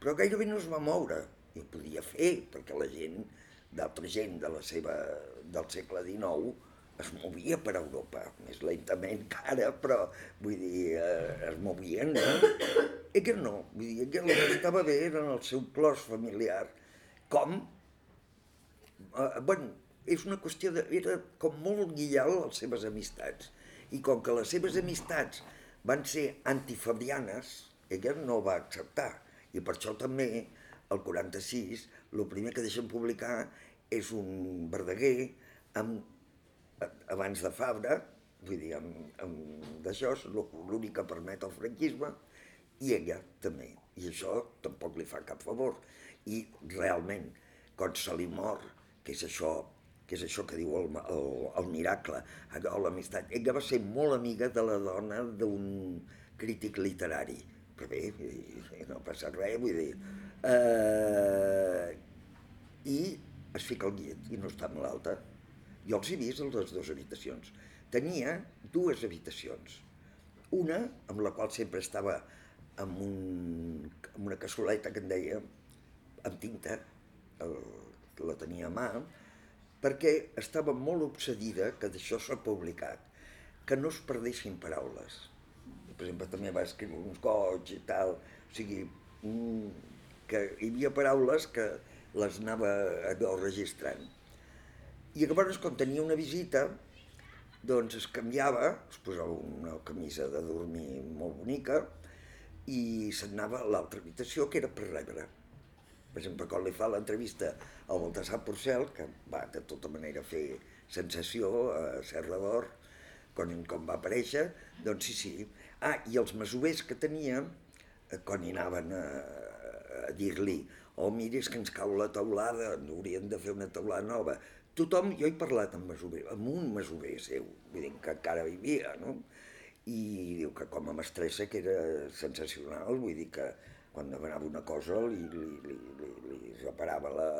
però gairebé no es va moure, i ho podia fer, perquè la gent, d'altra gent de la seva, del segle XIX, es movia per Europa, més lentament que ara, però vull dir, eh, es movien, no? Ella no, vull dir, ella el que estava bé era en el seu clos familiar, com, eh, bueno, és una qüestió de, era com molt guial les seves amistats, i com que les seves amistats van ser antifabianes, ella no va acceptar. I per això també, el 46, el primer que deixen publicar és un Verdaguer amb, abans de Fabra, vull dir, amb, amb d'això, l'únic que permet el franquisme, i ella també. I això tampoc li fa cap favor. I realment, quan se li mor, que és això que és això que diu el, el, el miracle, l'amistat. Ella va ser molt amiga de la dona d'un crític literari, però bé, no passa res, vull dir... Eh, I es fica al llit i no està malalta. Jo els he vist a les dues habitacions. Tenia dues habitacions. Una, amb la qual sempre estava amb, un, amb una cassoleta que en deia, amb tinta, el, la tenia a mà, perquè estava molt obsedida, que d'això s'ha publicat, que no es perdessin paraules. Per exemple, també va escriure uns goig i tal, o sigui, que hi havia paraules que les anava allò registrant. I llavors, quan tenia una visita, doncs es canviava, es posava una camisa de dormir molt bonica i s'anava a l'altra habitació, que era per rebre. Per exemple, quan li fa l'entrevista al Baltasar Porcel, que va de tota manera fer sensació a Serra d'Or, quan, quan va aparèixer, doncs sí, sí. Ah, i els masovers que tenia, eh, quan hi anaven a, a dir-li oh, mira, és que ens cau la taulada, haurien de fer una taulada nova. Tothom, jo he parlat amb masover, amb un masover seu, vull dir que encara vivia, no? I diu que com a mestressa que era sensacional, vull dir que quan demanava una cosa li, li, li, li, li reparava la,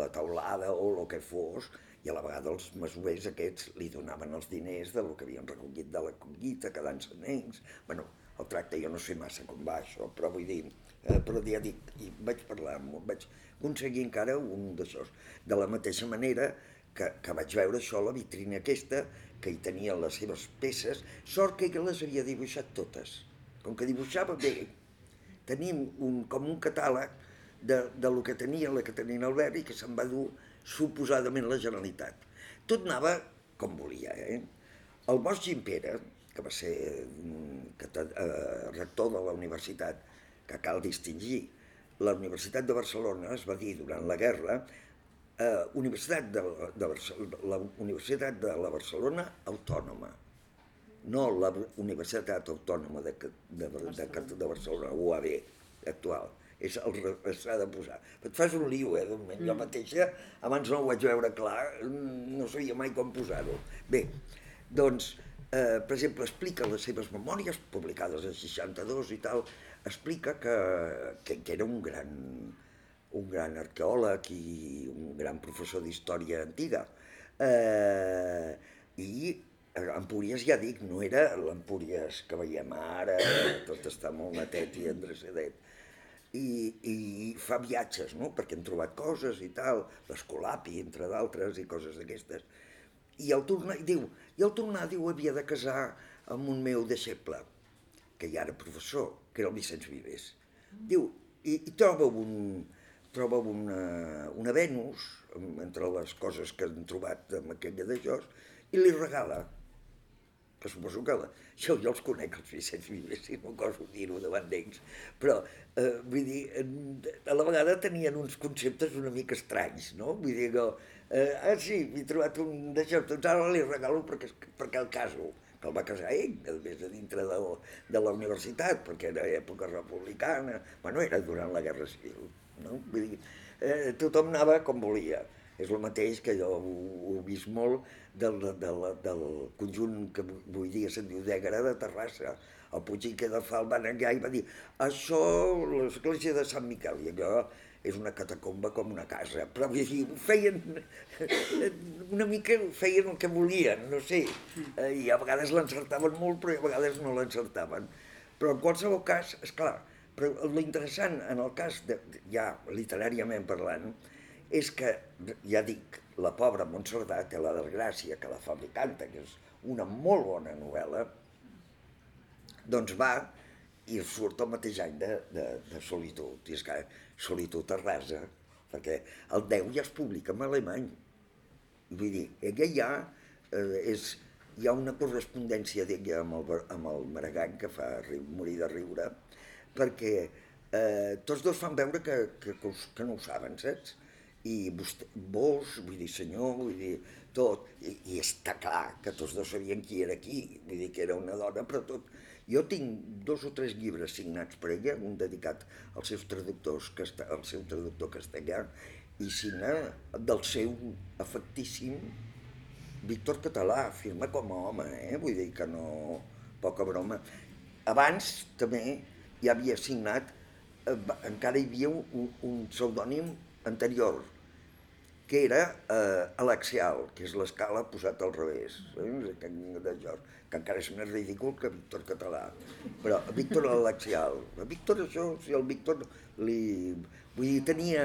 la taulada o el que fos, i a la vegada els masovers aquests li donaven els diners del que havien recollit de la collita, quedant-se nens. bueno, el tracte jo no sé massa com va això, però vull dir, eh, però ja dic, i vaig parlar vaig aconseguir encara un d'això. De la mateixa manera que, que vaig veure això a la vitrina aquesta, que hi tenia les seves peces, sort que ella les havia dibuixat totes. Com que dibuixava bé, tenim un, com un catàleg de, de lo que tenia la Caterina Albert i que se'n va dur suposadament la Generalitat. Tot anava com volia. Eh? El Bosch Gimpera, que va ser que, eh, rector de la universitat, que cal distingir, la Universitat de Barcelona es va dir durant la guerra eh, Universitat de, de la Universitat de la Barcelona Autònoma no la Universitat Autònoma de, de, de, de Barcelona, UAB, actual, és el s'ha de posar. Però et fas un lío, eh, d'un moment. Jo mateixa, abans no ho vaig veure clar, mm, no sabia mai com posar-ho. Bé, doncs, eh, per exemple, explica les seves memòries, publicades a 62 i tal, explica que, que, que era un gran, un gran arqueòleg i un gran professor d'història antiga. Eh, I Empúries, ja dic, no era l'Empúries que veiem ara, tot està molt netet i endreçadet. I, I fa viatges, no?, perquè han trobat coses i tal, l'Escolapi, entre d'altres, i coses d'aquestes. I el tornar, diu, i el tornar, diu, havia de casar amb un meu deixeble, que ja era professor, que era el Vicenç Vives. Diu, i, i troba un, troba una, una Venus, entre les coses que han trobat amb aquella de Jos, i li regala. Que suposo que la, jo, jo els conec, els Vicenç Vives, si no goso dir-ho davant d'ells, però, eh, vull dir, a la vegada tenien uns conceptes una mica estranys, no? Vull dir que, eh, ah, sí, m'he trobat un d'això, doncs ara li regalo perquè, perquè el caso, que el va casar ell, més de dintre de, de la universitat, perquè era època republicana, bueno, era durant la Guerra Civil, no? Vull dir, eh, tothom anava com volia. És el mateix que jo ho, ho he vist molt del, del, del conjunt que avui dia se'n diu d'Ègara de Terrassa. El Puigdique de Fal va anar allà i va dir això, l'església de Sant Miquel, i allò és una catacomba com una casa. Però vull dir, ho feien [LAUGHS] una mica, feien el que volien, no sé. Eh, I a vegades l'encertaven molt, però a vegades no l'encertaven. Però en qualsevol cas, és clar, però l'interessant en el cas, de, ja literàriament parlant, és que, ja dic, la pobra Montserrat té la desgràcia que la fabricanta, que és una molt bona novel·la, doncs va i surt el mateix any de, de, de Solitud. I és que Solitud es rasa, perquè el 10 ja es publica en alemany. Vull dir, ella ja eh, és, hi ha una correspondència d'ella amb el, amb el Maragall que fa riu, morir de riure, perquè eh, tots dos fan veure que, que, que, que no ho saben, saps? I vostè, vos, vull dir, senyor, vull dir, tot, i, i està clar que tots dos sabien qui era qui, vull dir que era una dona, però tot. Jo tinc dos o tres llibres signats per ella, un dedicat als seus traductors, casta- al seu traductor castellà, i signa del seu afectíssim Víctor Català, firma com a home, eh? vull dir que no... poca broma. Abans també hi havia signat, eh, encara hi havia un, un pseudònim anterior, que era eh, Alexial, que és l'escala posat al revés, eh? de George, que encara és més ridícul que Víctor Català. Però Víctor Alexial, a Víctor això, si el Víctor li... Vull dir, tenia,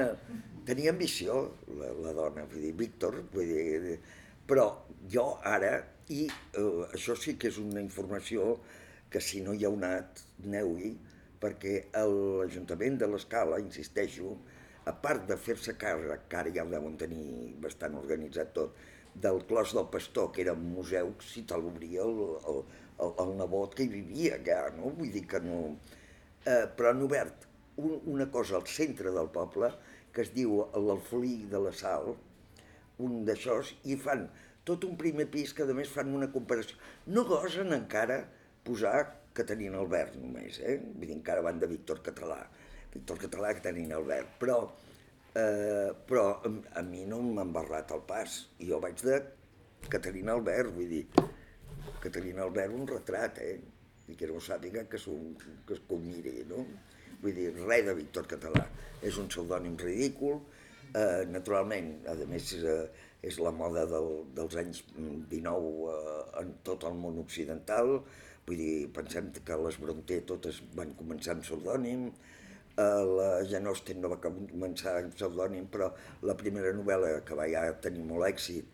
tenia ambició, la, la dona, vull dir, Víctor, vull dir, però jo ara, i eh, això sí que és una informació que si no hi ha anat, aneu-hi, perquè l'Ajuntament de l'Escala, insisteixo, a part de fer-se càrrec, que ara ja ho deuen tenir bastant organitzat tot, del Clos del Pastor, que era un museu, si te l'obria el, el, el, el nebot que hi vivia allà, no? Vull dir que no... Eh, però han obert un, una cosa al centre del poble que es diu l'Alfolí de la Sal, un d'això, i fan tot un primer pis que a més fan una comparació. No gosen encara posar que tenien Albert només, eh? Vull dir, encara van de Víctor Català. Víctor Català que tenien Albert, però, eh, però a, a mi no m'ha embarrat el pas. I jo vaig de Caterina Albert, vull dir, Caterina Albert un retrat, eh? I que no sàpiga que, som, que, es- que ho miri, no? Vull dir, res de Víctor Català. És un pseudònim ridícul, eh, naturalment, a més, eh, és la moda del, dels anys 19 eh, en tot el món occidental, vull dir, pensem que les Bronté totes van començar amb pseudònim, la Jane Austen no va començar amb pseudònim, però la primera novel·la que va ja tenir molt èxit,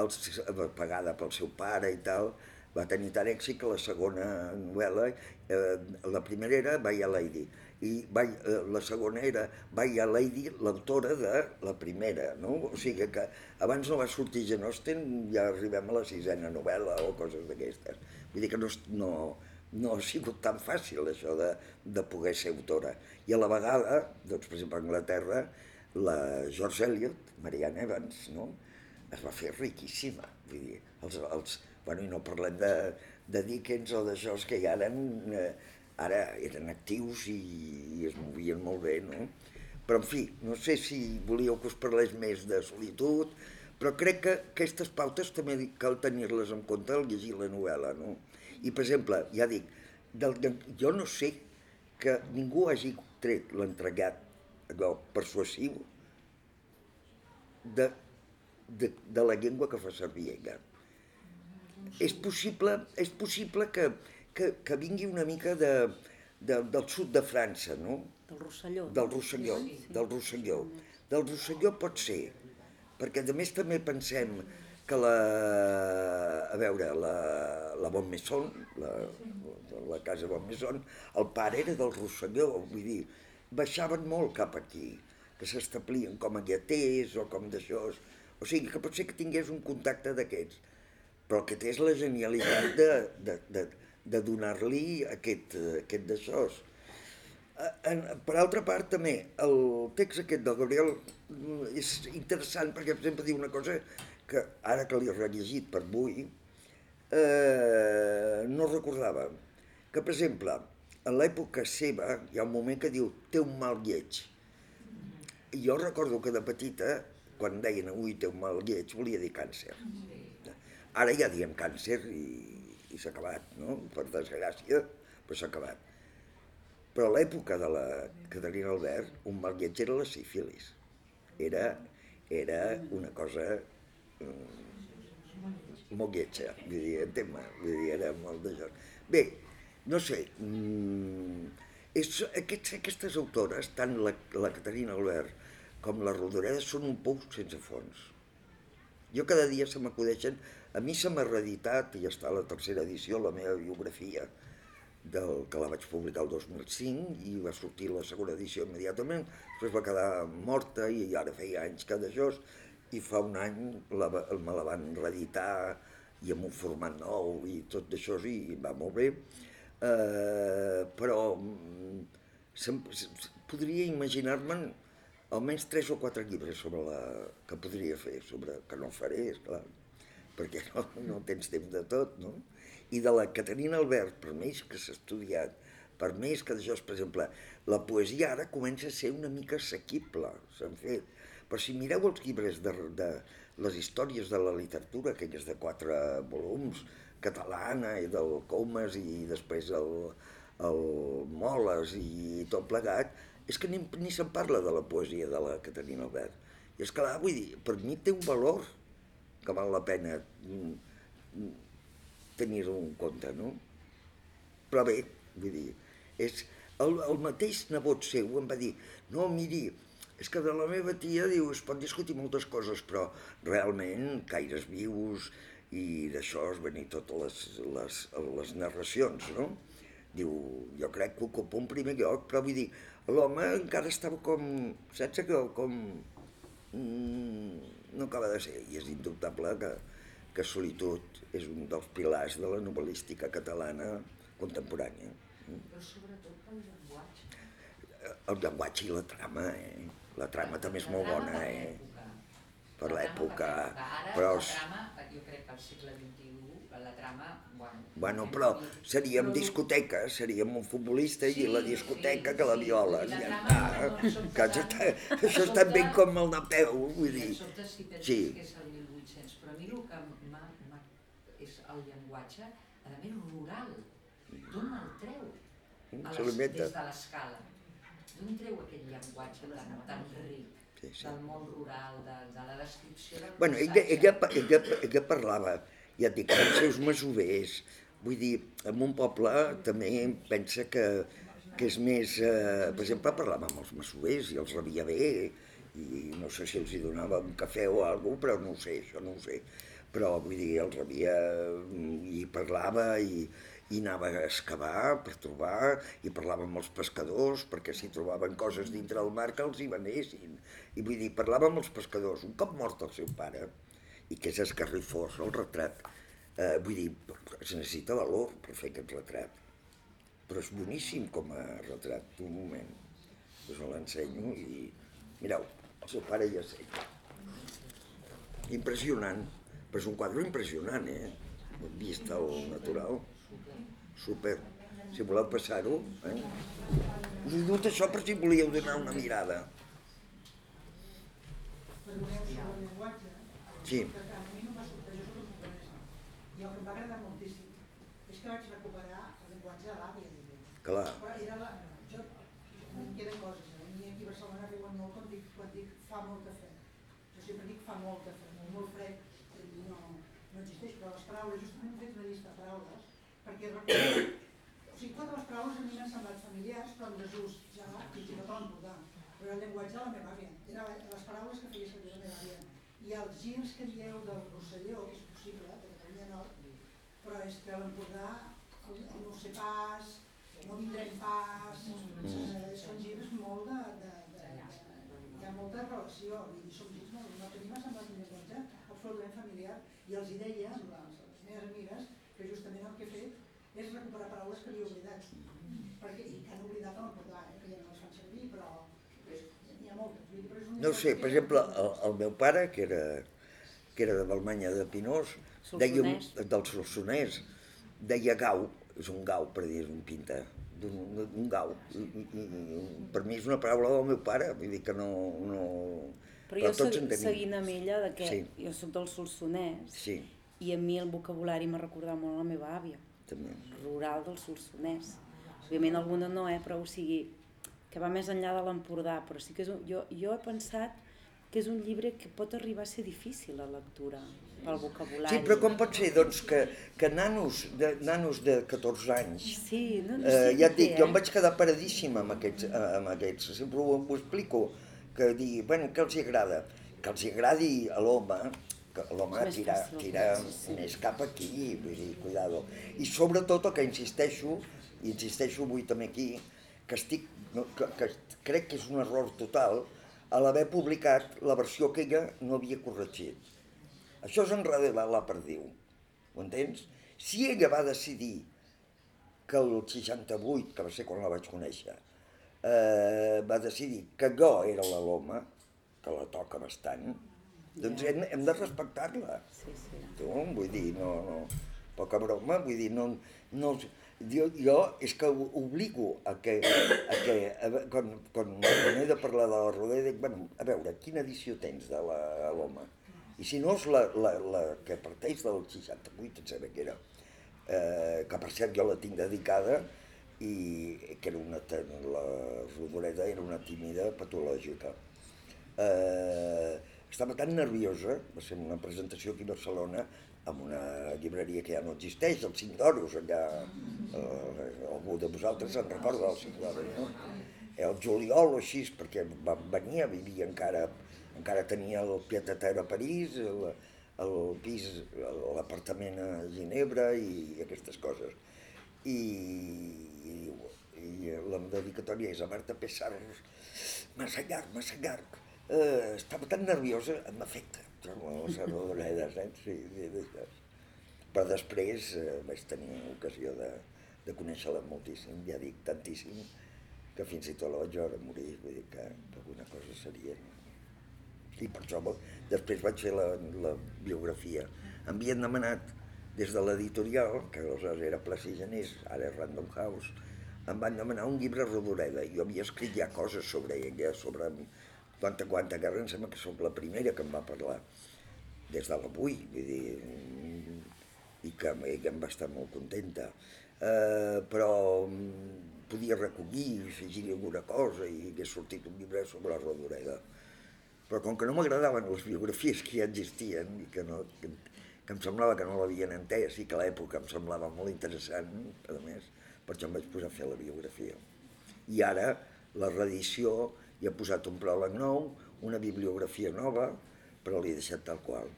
els, pagada pel seu pare i tal, va tenir tant èxit que la segona novel·la, eh, la primera era By a Lady, i by, eh, la segona era By a Lady, l'autora de la primera, no? O sigui que abans no va sortir Jane Austen, ja arribem a la sisena novel·la o coses d'aquestes. Vull dir que no, no, no ha sigut tan fàcil això de, de poder ser autora. I a la vegada, doncs, per exemple, a Anglaterra, la George Eliot, Marianne Evans, no? es va fer riquíssima. Vull dir, els, els, bueno, i no parlem de, de Dickens o d'això que ja eren, eh, ara eren actius i, i es movien molt bé, no? Però, en fi, no sé si volíeu que us parlés més de solitud, però crec que aquestes pautes també cal tenir-les en compte al llegir la novel·la, no? I, per exemple, ja dic, del, de, jo no sé que ningú hagi tret l'entregat allò persuasiu de, de, de la llengua que fa servir ella. És possible, és possible que, que, que vingui una mica de, de, del sud de França, no? Del Rosselló. Del Rosselló, del Rosselló. Del Rosselló pot ser, perquè a més també pensem que la, a veure, la, la Bonmaison, la, la casa Bonmaison, el pare era del Rosselló, vull dir, baixaven molt cap aquí, que s'establien com a lleters o com d'això, o sigui que pot ser que tingués un contacte d'aquests, però que és la genialitat de, de, de, de donar-li aquest, aquest d'això. Per altra part, també, el text aquest del Gabriel és interessant perquè, per exemple, diu una cosa que ara que l'he rellegit per avui, eh, no recordava. Que, per exemple, en l'època seva hi ha un moment que diu té un mal lleig. I jo recordo que de petita, quan deien ui, té un mal lleig, volia dir càncer. Ara ja diem càncer i, i s'ha acabat, no? Per desgràcia, però s'ha acabat. Però a l'època de la Caterina Albert, un mal lleig era la sífilis. Era, era una cosa molt lletja, vull dir, entén vull dir, era molt de joc. Bé, no sé, mm, és, aquests, aquestes autores, tant la, la Caterina Albert com la Rodoreda, són un pou sense fons. Jo cada dia se m'acudeixen, a mi se m'ha reeditat, i ja està a la tercera edició, la meva biografia, del, que la vaig publicar el 2005 i va sortir la segona edició immediatament, després va quedar morta i ara feia anys que d'això, i fa un any la, me la van reeditar i amb un format nou i tot d'això i va molt bé, eh, però mm, podria imaginar-me'n almenys tres o quatre llibres sobre la, que podria fer, sobre, que no faré, esclar, perquè no, no tens temps de tot, no? I de la Caterina Albert, per més que s'ha estudiat, per més que d'això, per exemple, la poesia ara comença a ser una mica assequible, s'han fet. Però si mireu els llibres de, de les històries de la literatura, aquelles de quatre volums, catalana i del Comas i després el, el Moles i tot plegat, és que ni, ni se'n parla de la poesia de la Caterina Albert. I és clar, vull dir, per mi té un valor que val la pena mm, mm, tenir-ho en compte, no? Però bé, vull dir, és el, el mateix nebot seu em va dir, no, miri, és que de la meva tia, diu, es pot discutir moltes coses, però realment caires vius i d'això es venir totes les, les, les narracions, no? Diu, jo crec que ocupa un primer lloc, però vull dir, l'home encara estava com, saps que com... Mm, no acaba de ser, i és indubtable que, que Solitud és un dels pilars de la novel·lística catalana contemporània. Però sobretot pel llenguatge. El llenguatge i la trama, eh? La trama també és molt bona, eh? Per l'època. Però... la trama, jo crec que al segle XXI, la trama, bueno... Bueno, però seríem discoteca, seríem un futbolista i la discoteca que la violen. I la trama, no, sobte- Que [LAUGHS] això està, això està ben com el Napeu, vull dir. Sí. que és el 1800, però a mi el que m'ha... és el llenguatge, a més, rural. D'on el treu? A Se les-. Des de l'escala. D'on treu aquell llenguatge tan, tan ric? Sí, sí. Del món rural, de, de la descripció del Bueno, ella, ella, ella, ella parlava, ja et dic, dels seus masovers. Vull dir, en un poble també pensa que, que és més... Eh, per exemple, parlava amb els masovers i els rebia bé, i no sé si els hi donava un cafè o alguna però no ho sé, això no ho sé. Però, vull dir, els rebia i parlava i, i anava a excavar per trobar, i parlava amb els pescadors perquè si trobaven coses dintre del mar que els hi venessin. I vull dir, parlava amb els pescadors. Un cop mort el seu pare, i que és esgarrifós el retrat, eh, vull dir, es necessita valor per fer aquest retrat. Però és boníssim com a retrat, un moment. Us l'ensenyo i... Mireu, el seu pare ja sé. Impressionant, però és un quadre impressionant, eh? Vist al natural. Super. si voleu passar-ho. Eh? Us he dut això per si volíeu donar una mirada. Sí. i el que em va agradar moltíssim és que vaig recuperar el llenguatge de l'àvia. Clar. Però era la... Jo, em queden coses, eh? a mi aquí a Barcelona riuen molt quan dic, quan dic fa molta fred. Jo sempre dic fa molta fred, molt, molt fred, i no, no existeix, però les paraules, justament he fet una llista de paraules, perquè recordo, o sigui, totes les paraules a mi m'han semblat familiars, però en desús, ja, fins i tot a l'Empordà. Però el llenguatge de la meva àvia, era les paraules que feia servir la meva àvia. I els girs que dieu del Rosselló, que és possible, de Catalunya Nord, però és que l'Empordà no sé pas, no vindrem pas, eh, són girs molt de, de, de, hi ha molta relació, dir, són girs molt, no tenim semblat un llenguatge absolutament familiar, i els hi deia amb les, les meves amigues que justament el que he fet és recuperar paraules que havia oblidat, perquè, i que han oblidat a l'Empordà, eh, que ja no les fan servir, però n'hi ha moltes. Vull dir, però és No sé, per exemple, el, el meu pare, que era, que era de Balmanya de Pinós, deia un, del Solsonès, deia gau, és un gau per dir, és un pinta, d'un un gau. I, i, i, per mi és una paraula del meu pare, vull dir que no... no Però jo tots segui, en tenim. seguint amb ella, de que Sí. jo sóc del Solsonès, Sí, i a mi el vocabulari m'ha recordat molt la meva àvia, també. rural del Solsonès. Òbviament alguna no, eh, però o sigui, que va més enllà de l'Empordà, però sí que és un, jo, jo he pensat que és un llibre que pot arribar a ser difícil la lectura, pel vocabulari. Sí, però com pot ser, doncs, que, que nanos, de, nanos de 14 anys Sí, no, no Eh, sé ja et dic, jo em eh? vaig quedar paradíssim amb aquests, eh, amb aquests. sempre ho, ho explico, que digui, bueno, què els hi agrada? Que els hi agradi a l'home, l'home tira, tira més cap aquí, vull dir, cuidado. I sobretot el que insisteixo, i insisteixo avui també aquí, que estic, no, que, que crec que és un error total, a l'haver publicat la versió que ella no havia corregit. Això és enredar la perdiu, ho entens? Si ella va decidir que el 68, que va ser quan la vaig conèixer, eh, va decidir que Go era la Loma, que la toca bastant, doncs hem, hem de respectar-la. Sí, sí. Tu, vull dir, no, no, poca broma, vull dir, no, no, jo, jo és que obligo a que, a que a, quan, quan, quan he de parlar de la Rodea, dic, bueno, a veure, quina edició tens de la Loma? I si no és la, la, la que parteix del 68, em sembla que era, eh, que per cert jo la tinc dedicada, i que era una, la Rodoreda era una tímida patològica. Eh, estava tan nerviosa, va ser una presentació aquí a Barcelona, amb una llibreria que ja no existeix, el Cinc d'Oros, allà, eh, algú de vosaltres se'n recorda del Cinc d'Oros, no? El juliol o així, perquè va, venia, vivia encara, encara tenia el pied a terre a París, el, el pis, l'apartament a Ginebra i aquestes coses. I, i, i la dedicatòria és a Marta Pessarros, massa llarg, massa llarg. Eh, estava tan nerviosa, m'afecta, les arrodonedes, eh? Sí, sí, d'això. Però després eh, vaig tenir ocasió de, de conèixer-la moltíssim, ja dic, tantíssim, que fins i tot la vaig veure morir, vull dir que, alguna cosa seria. I per això després vaig fer la, la biografia. Em havien demanat des de l'editorial, que aleshores era Placi Genés, ara és Random House, em van demanar un llibre Rodoreda. Jo havia escrit ja coses sobre ella, sobre quanta, quanta guerra, em sembla que sóc la primera que em va parlar des de l'avui, vull dir, i que ella em va estar molt contenta. Eh, però mm, podia recollir, afegir alguna cosa i hagués sortit un llibre sobre la Rodoreda. Però com que no m'agradaven les biografies que ja existien i que, no, que, que em semblava que no l'havien entès i que l'època em semblava molt interessant, a més, per això em vaig posar a fer la biografia. I ara la reedició hi ha posat un pròleg nou, una bibliografia nova, però l'he deixat tal qual.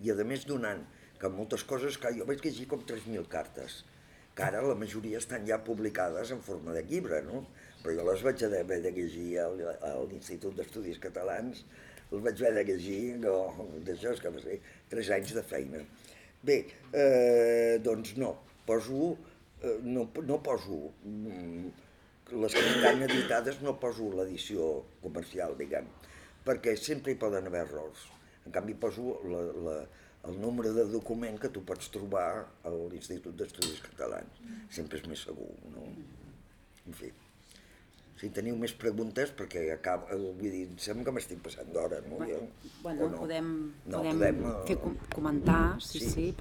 I a més donant que moltes coses que jo vaig llegir com 3.000 cartes, que ara la majoria estan ja publicades en forma de llibre, no? Però jo les vaig haver de llegir a l'Institut d'Estudis Catalans, les vaig haver de llegir, no, d'això és que va ser 3 anys de feina. Bé, eh, doncs no, poso, eh, no, no poso mm, les que estan editades no poso l'edició comercial, diguem, perquè sempre hi poden haver errors. En canvi, poso la, la, el número de document que tu pots trobar a l'Institut d'Estudis Catalans. Sempre és més segur, no? En fi. Si teniu més preguntes, perquè acaba, vull dir, em sembla que m'estic passant d'hora, no? Jo, Bueno, o no? podem, No, podem, podem, eh, fer com- comentar, sí, sí. sí,